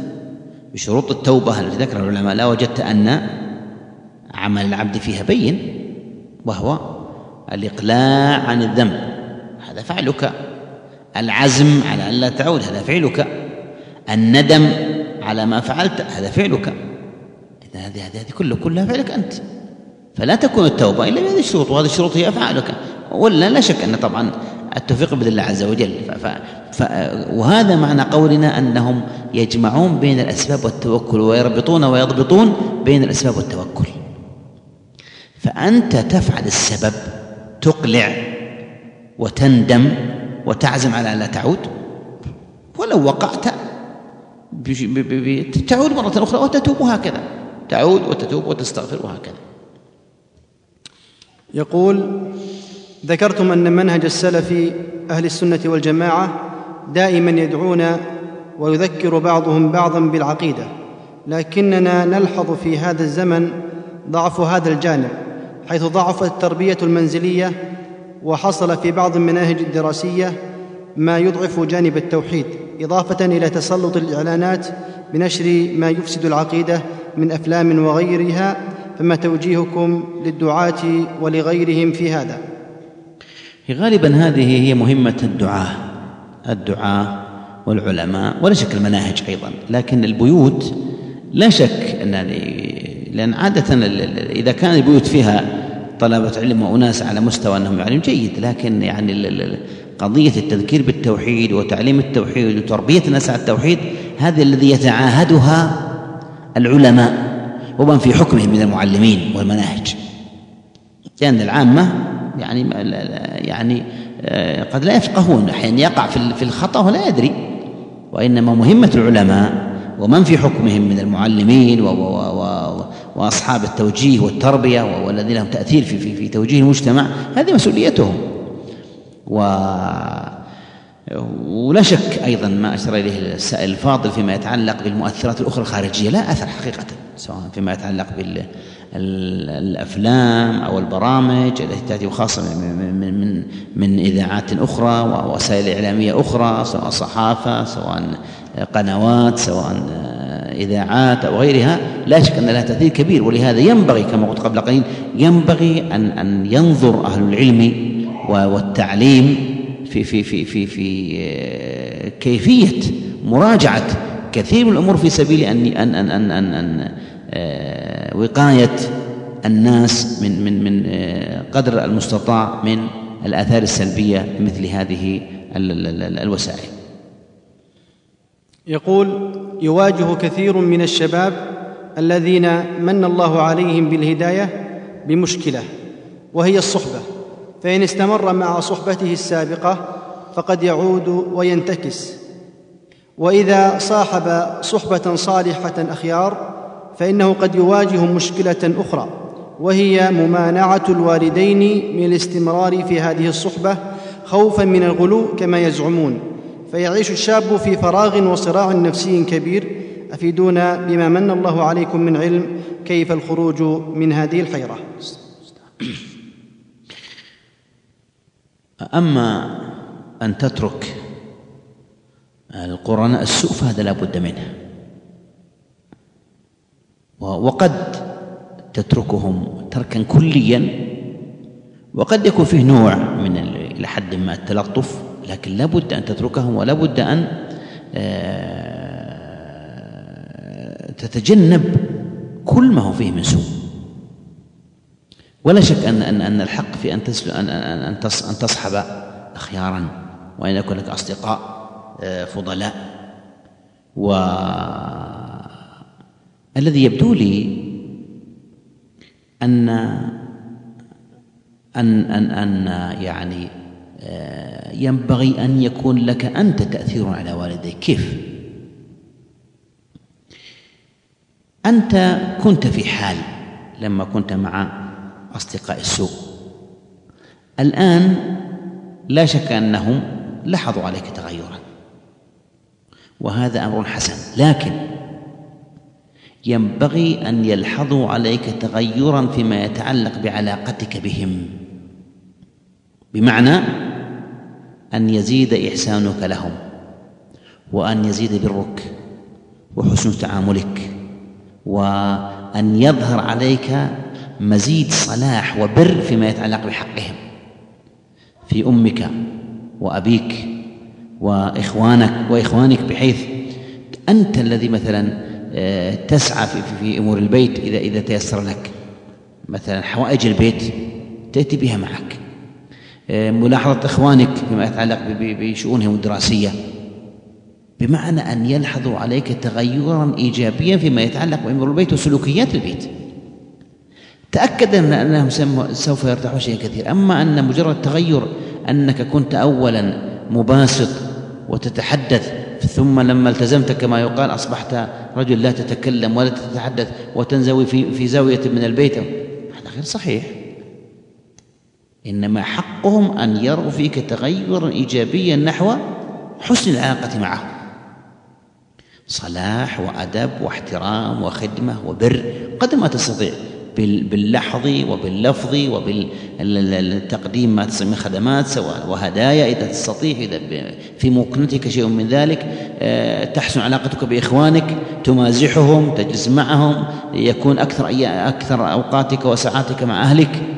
بشروط التوبة التي ذكرها العلماء لا وجدت أن عمل العبد فيها بين وهو الإقلاع عن الذنب. هذا فعلك. العزم على ألا تعود هذا فعلك. الندم على ما فعلت هذا فعلك. إذا هذه هذه هذه كلها فعلك أنت. فلا تكون التوبة إلا بهذه الشروط وهذه الشروط هي أفعالك ولا لا شك أن طبعا التوفيق بإذن الله عز وجل. ف ف وهذا معنى قولنا أنهم يجمعون بين الأسباب والتوكل ويربطون ويضبطون بين الأسباب والتوكل. فأنت تفعل السبب تقلع وتندم وتعزم على أن لا تعود؟ ولو وقعت تعود مرة أخرى وتتوب هكذا تعود وتتوب وتستغفر وهكذا. يقول ذكرتم أن منهج السلف أهل السنة والجماعة دائما يدعون ويذكر بعضهم بعضا بالعقيدة لكننا نلحظ في هذا الزمن ضعف هذا الجانب حيث ضعفت التربية المنزلية وحصل في بعض المناهج الدراسية ما يضعف جانب التوحيد إضافة إلى تسلط الإعلانات بنشر ما يفسد العقيدة من أفلام وغيرها فما توجيهكم للدعاة ولغيرهم في هذا؟ غالبا هذه هي مهمة الدعاة الدعاة والعلماء ولا شك المناهج أيضا لكن البيوت لا شك أن لأن عادة إذا كان البيوت فيها طلبة علم وأناس على مستوى أنهم يعلمون جيد لكن يعني قضية التذكير بالتوحيد وتعليم التوحيد وتربية الناس على التوحيد هذا الذي يتعاهدها العلماء ومن في حكمهم من المعلمين والمناهج. لأن العامة يعني يعني آه، قد لا يفقهون أحيانا يقع في الخطأ ولا يدري. وإنما مهمة العلماء ومن في حكمهم من المعلمين و وأصحاب التوجيه والتربية والذين لهم تأثير في في في توجيه المجتمع هذه مسؤوليتهم. و ولا شك أيضا ما أشار إليه السائل الفاضل فيما يتعلق بالمؤثرات الأخرى الخارجية لا أثر حقيقه سواء فيما يتعلق بالافلام أو البرامج التي تأتي خاصه من من من, من إذاعات أخرى ووسائل إعلامية أخرى سواء صحافة سواء قنوات سواء اذاعات أو غيرها لا شك أن لها تأثير كبير ولهذا ينبغي كما قلت قبل قليل ينبغي أن أن ينظر أهل العلم والتعليم في في في في في آه، كيفية مراجعة كثير من الأمور في سبيل أن أن أن أن, أن, أن آه، وقاية الناس من من من آه، قدر المستطاع من الآثار السلبية مثل هذه الوسائل. يقول يواجه كثير من الشباب الذين من الله عليهم بالهداية بمشكلة وهي الصحبة. فإن استمر مع صحبته السابقة فقد يعود وينتكس. وإذا صاحب صحبة صالحة أخيار فإنه قد يواجه مشكلة أخرى وهي ممانعة الوالدين من الاستمرار في هذه الصحبة خوفا من الغلو كما يزعمون. فيعيش الشاب في فراغ وصراع نفسي كبير. أفيدونا بما من الله عليكم من علم كيف الخروج من هذه الحيرة. أما أن تترك القرناء السوء فهذا لا بد منه. وقد تتركهم تركا كليا وقد يكون فيه نوع من إلى حد ما التلطف. لكن لابد أن تتركهم ولا بد أن آه، تتجنب كل ما هو فيه من سوء. ولا شك أن أن أن الحق في أن أن أن أن تصحب أخيارا. وأن يكون لك أصدقاء آه، فضلاء. والذي يبدو لي أن أن أن أن يعني ينبغي أن يكون لك أنت تأثير على والديك. كيف؟ أنت كنت في حال لما كنت مع أصدقاء السوء. الآن لا شك أنهم لاحظوا عليك تغيرا وهذا أمر حسن. لكن ينبغي أن يلحظوا عليك تغيرا فيما يتعلق بعلاقتك بهم. بمعنى أن يزيد إحسانك لهم وأن يزيد برك وحسن تعاملك وأن يظهر عليك مزيد صلاح وبر فيما يتعلق بحقهم في أمك وأبيك وإخوانك وإخوانك بحيث أنت الذي مثلا آه، تسعى في, في أمور البيت إذا إذا تيسر لك. مثلا حوائج البيت تأتي بها معك. ملاحظة إخوانك فيما يتعلق بشؤونهم الدراسية. بمعنى أن يلحظوا عليك تغيرا إيجابيا فيما يتعلق بأمور البيت وسلوكيات البيت. تأكد أن أنهم سوف يرتاحون شيئا كثير أما أن مجرد تغير أنك كنت أولا مباسط وتتحدث ثم لما التزمت كما يقال أصبحت رجل لا تتكلم ولا تتحدث وتنزوي في في زاوية من البيت. هذا غير صحيح. إنما حقهم أن يروا فيك تغيرا ايجابيا نحو حسن العلاقة معهم. صلاح وأدب واحترام وخدمة وبر قدر ما تستطيع باللحظ وباللفظ وبالتقديم ما من خدمات سواء وهدايا إذا تستطيع إذا في ممكنتك شيء من ذلك آه، تحسن علاقتك بإخوانك تمازحهم تجلس معهم يكون أكثر أكثر أوقاتك وساعاتك مع أهلك.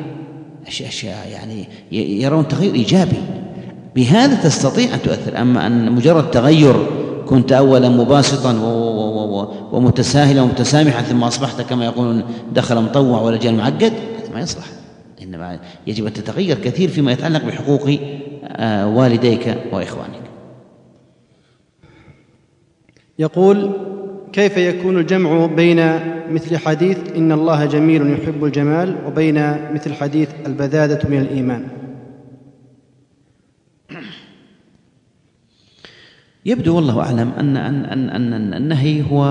أشياء يعني يرون تغير إيجابي. بهذا تستطيع أن تؤثر. أما أن مجرد تغير كنت أولا مباسطا ومتساهلا ومتسامحا ثم أصبحت كما يقولون دخل مطوع ولا جاء معقد ما يصلح. إنما يجب أن تتغير كثير فيما يتعلق بحقوق آه، والديك وإخوانك. يقول كيف يكون الجمع بين مثل حديث إن الله جميل يحب الجمال وبين مثل حديث البذاذة من الإيمان؟ يبدو والله أعلم أن أن أن, أن النهي هو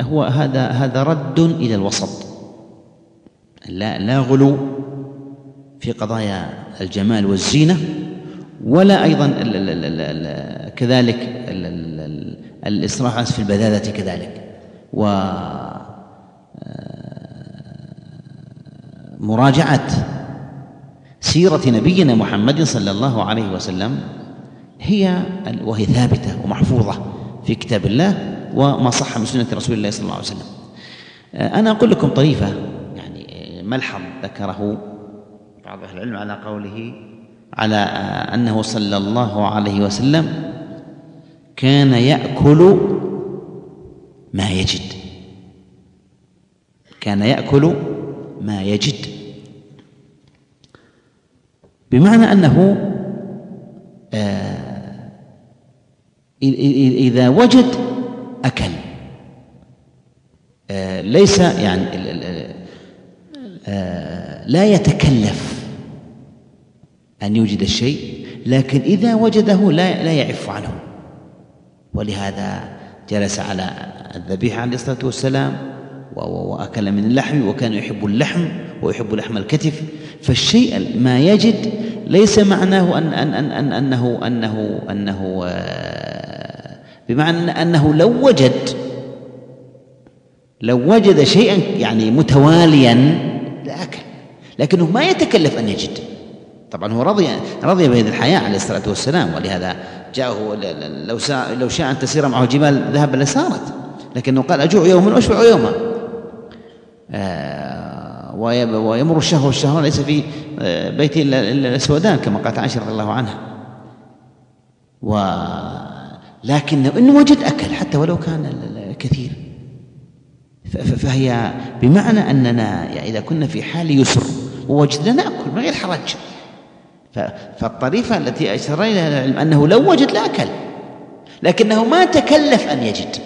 هو هذا هذا رد إلى الوسط. لا لا غلو في قضايا الجمال والزينة ولا أيضا كذلك الاسراف في البذاذة كذلك. و مراجعة سيرة نبينا محمد صلى الله عليه وسلم هي وهي ثابتة ومحفوظة في كتاب الله وما صح من سنة رسول الله صلى الله عليه وسلم. أنا أقول لكم طريفة يعني ملحظ ذكره بعض أهل العلم على قوله على أنه صلى الله عليه وسلم كان يأكل ما يجد. كان يأكل ما يجد. بمعنى أنه آه إذا وجد أكل. آه، ليس يعني آه، لا يتكلف أن يوجد الشيء لكن إذا وجده لا لا يعف عنه. ولهذا جلس على الذبيحة عليه الصلاة والسلام وأكل من اللحم وكان يحب اللحم ويحب لحم الكتف. فالشيء ما يجد ليس معناه أن أن أن أن أنه أنه أنه آه، بمعنى أنه لو وجد لو وجد شيئا يعني متواليا لأكل لكنه ما يتكلف أن يجد. طبعا هو رضي رضي بهذه الحياة عليه الصلاة والسلام ولهذا جاءه لو لو شاء أن تسير معه جبال ذهب لسارت. لكنه قال أجوع يوما وأشبع يوما. آه ويمر الشهر والشهران ليس في آه، بيتي إلا الأسودان كما قالت عائشة رضي الله عنها. و لكن إن وجد أكل حتى ولو كان كثير. فهي بمعنى أننا يعني إذا كنا في حال يسر ووجدنا نأكل من غير حرج. فالطريفة التي أشار إليها العلم أنه لو وجد لأكل لكنه ما تكلف أن يجد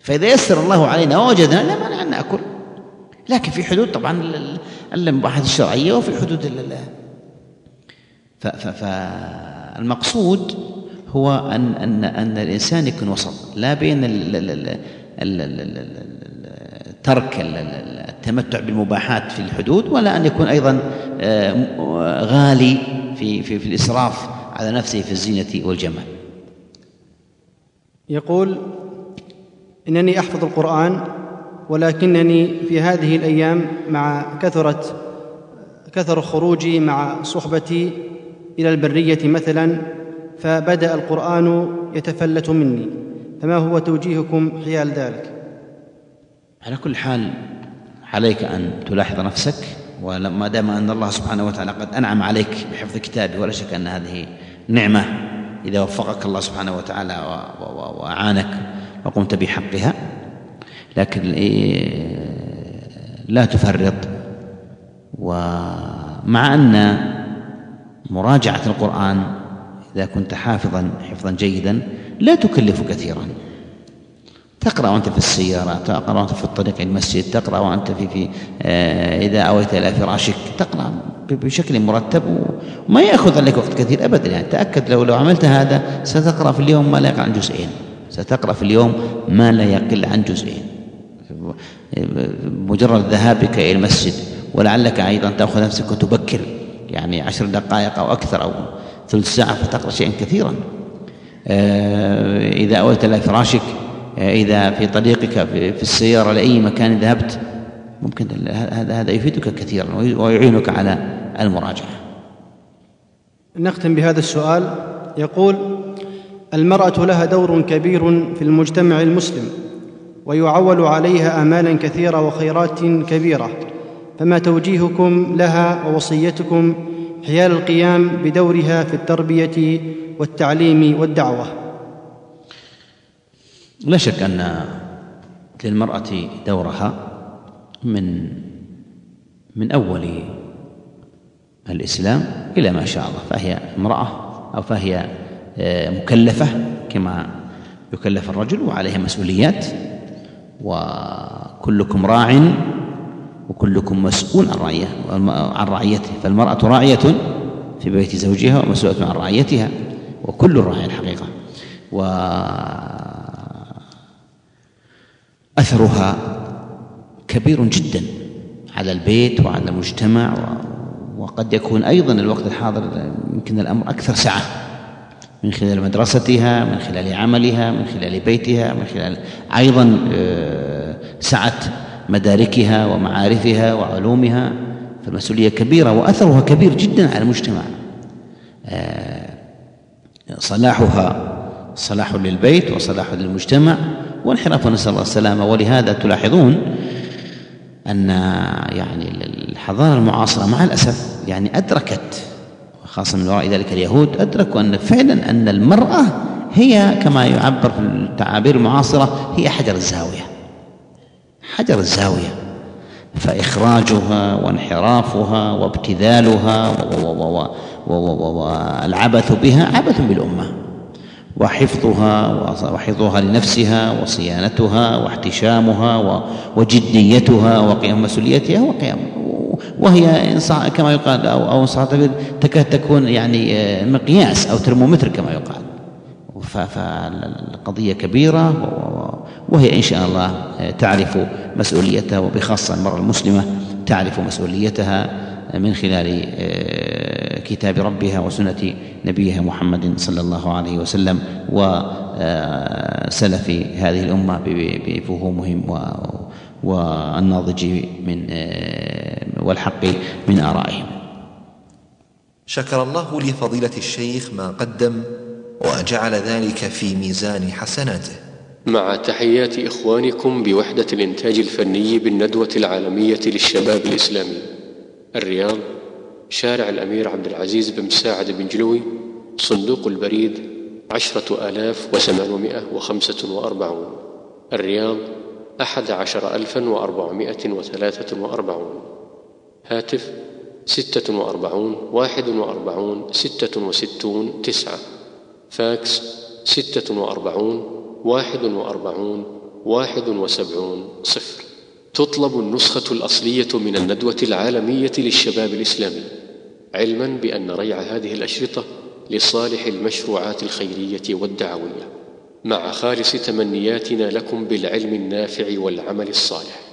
فإذا يسر الله علينا ووجدنا لا مانع أن نأكل لكن في حدود طبعا المباحات الشرعية وفي حدود فالمقصود هو أن أن أن الإنسان يكون وسط لا بين ترك التمتع بالمباحات في الحدود ولا أن يكون أيضا آه، غالي في في في الإسراف على نفسه في الزينة والجمال. يقول إنني أحفظ القرآن ولكنني في هذه الأيام مع كثرة كثر خروجي مع صحبتي إلى البرية مثلا فبدأ القرآن يتفلت مني. فما هو توجيهكم حيال ذلك؟ على كل حال عليك أن تلاحظ نفسك وما دام أن الله سبحانه وتعالى قد أنعم عليك بحفظ كتابه ولا شك أن هذه نعمة إذا وفقك الله سبحانه وتعالى وأعانك وقمت بحقها. لكن إيه، لا تفرط. ومع أن مراجعة القرآن إذا كنت حافظا حفظا جيدا لا تكلف كثيرا. تقرأ وأنت في السيارة تقرأ وأنت في الطريق إلى المسجد تقرأ وأنت في في آه إذا أويت إلى فراشك تقرأ بشكل مرتب وما يأخذ عليك وقت كثير أبدا. يعني تأكد لو لو عملت هذا ستقرأ في اليوم ما لا يقل عن جزئين. ستقرأ في اليوم ما لا يقل عن جزئين. مجرد ذهابك إلى المسجد ولعلك أيضا تأخذ نفسك وتبكر. يعني عشر دقائق أو أكثر أو ثلث ساعة فتقرأ شيئا كثيرا. آه، إذا أويت إلى فراشك إذا في طريقك في السيارة لأي مكان ذهبت ممكن هذا هذا يفيدك كثيرا ويعينك على المراجعة. نختم بهذا السؤال. يقول المرأة لها دور كبير في المجتمع المسلم ويعول عليها امالا كثيرة وخيرات كبيرة فما توجيهكم لها ووصيتكم حيال القيام بدورها في التربية والتعليم والدعوة؟ لا شك أن للمرأة دورها من من أول الإسلام إلى ما شاء الله فهي امرأة أو فهي آه، مكلفة كما يكلف الرجل وعليها مسؤوليات وكلكم راع وكلكم مسؤول عن رعية عن رعيته فالمرأة راعية في بيت زوجها ومسؤولة عن رعيتها وكل راع الحقيقة وأثرها كبير جدا على البيت وعلى المجتمع وقد يكون أيضا الوقت الحاضر يمكن الأمر أكثر سعة. من خلال مدرستها من خلال عملها من خلال بيتها من خلال أيضا آه، سعة مداركها ومعارفها وعلومها. فالمسؤولية كبيرة وأثرها كبير جدا على المجتمع. آه، صلاحها صلاح للبيت وصلاح للمجتمع وانحراف نسأل الله السلامة ولهذا تلاحظون أن يعني الحضارة المعاصرة مع الأسف يعني أدركت خاصة من وراء ذلك اليهود أدركوا أن فعلا أن المرأة هي كما يعبر في التعابير المعاصرة هي حجر الزاوية حجر الزاوية فإخراجها وانحرافها وابتذالها والعبث بها عبث بالأمة وحفظها وحفظها لنفسها وصيانتها واحتشامها وجديتها وقيام مسؤوليتها وقيام وهي كما يقال أو أو تكاد تكون يعني آه، مقياس أو ترمومتر كما يقال. فالقضية كبيرة وهي إن شاء الله آه، تعرف مسؤوليتها وبخاصة المرأة المسلمة تعرف مسؤوليتها من خلال آه، كتاب ربها وسنة نبيها محمد صلى الله عليه وسلم وسلف هذه الأمة بفهومهم والناضج من آه، والحق من آرائهم. شكر الله لفضيلة الشيخ ما قدم وجعل ذلك في ميزان حسناته. مع تحيات إخوانكم بوحدة الإنتاج الفني بالندوة العالمية للشباب الإسلامي الرياض. شارع الأمير عبد العزيز بن مساعد بن جلوي صندوق البريد عشرة آلاف وثمانمائة وخمسة وأربعون. الرياض أحد عشر ألفا وأربعمائة وثلاثة وأربعون. هاتف ستة وأربعون واحد وأربعون ستة وستون تسعة. فاكس ستة وأربعون واحد وأربعون واحد وسبعون صفر. تطلب النسخة الأصلية من الندوة العالمية للشباب الإسلامي. علما بأن ريع هذه الأشرطة لصالح المشروعات الخيرية والدعوية مع خالص تمنياتنا لكم بالعلم النافع والعمل الصالح.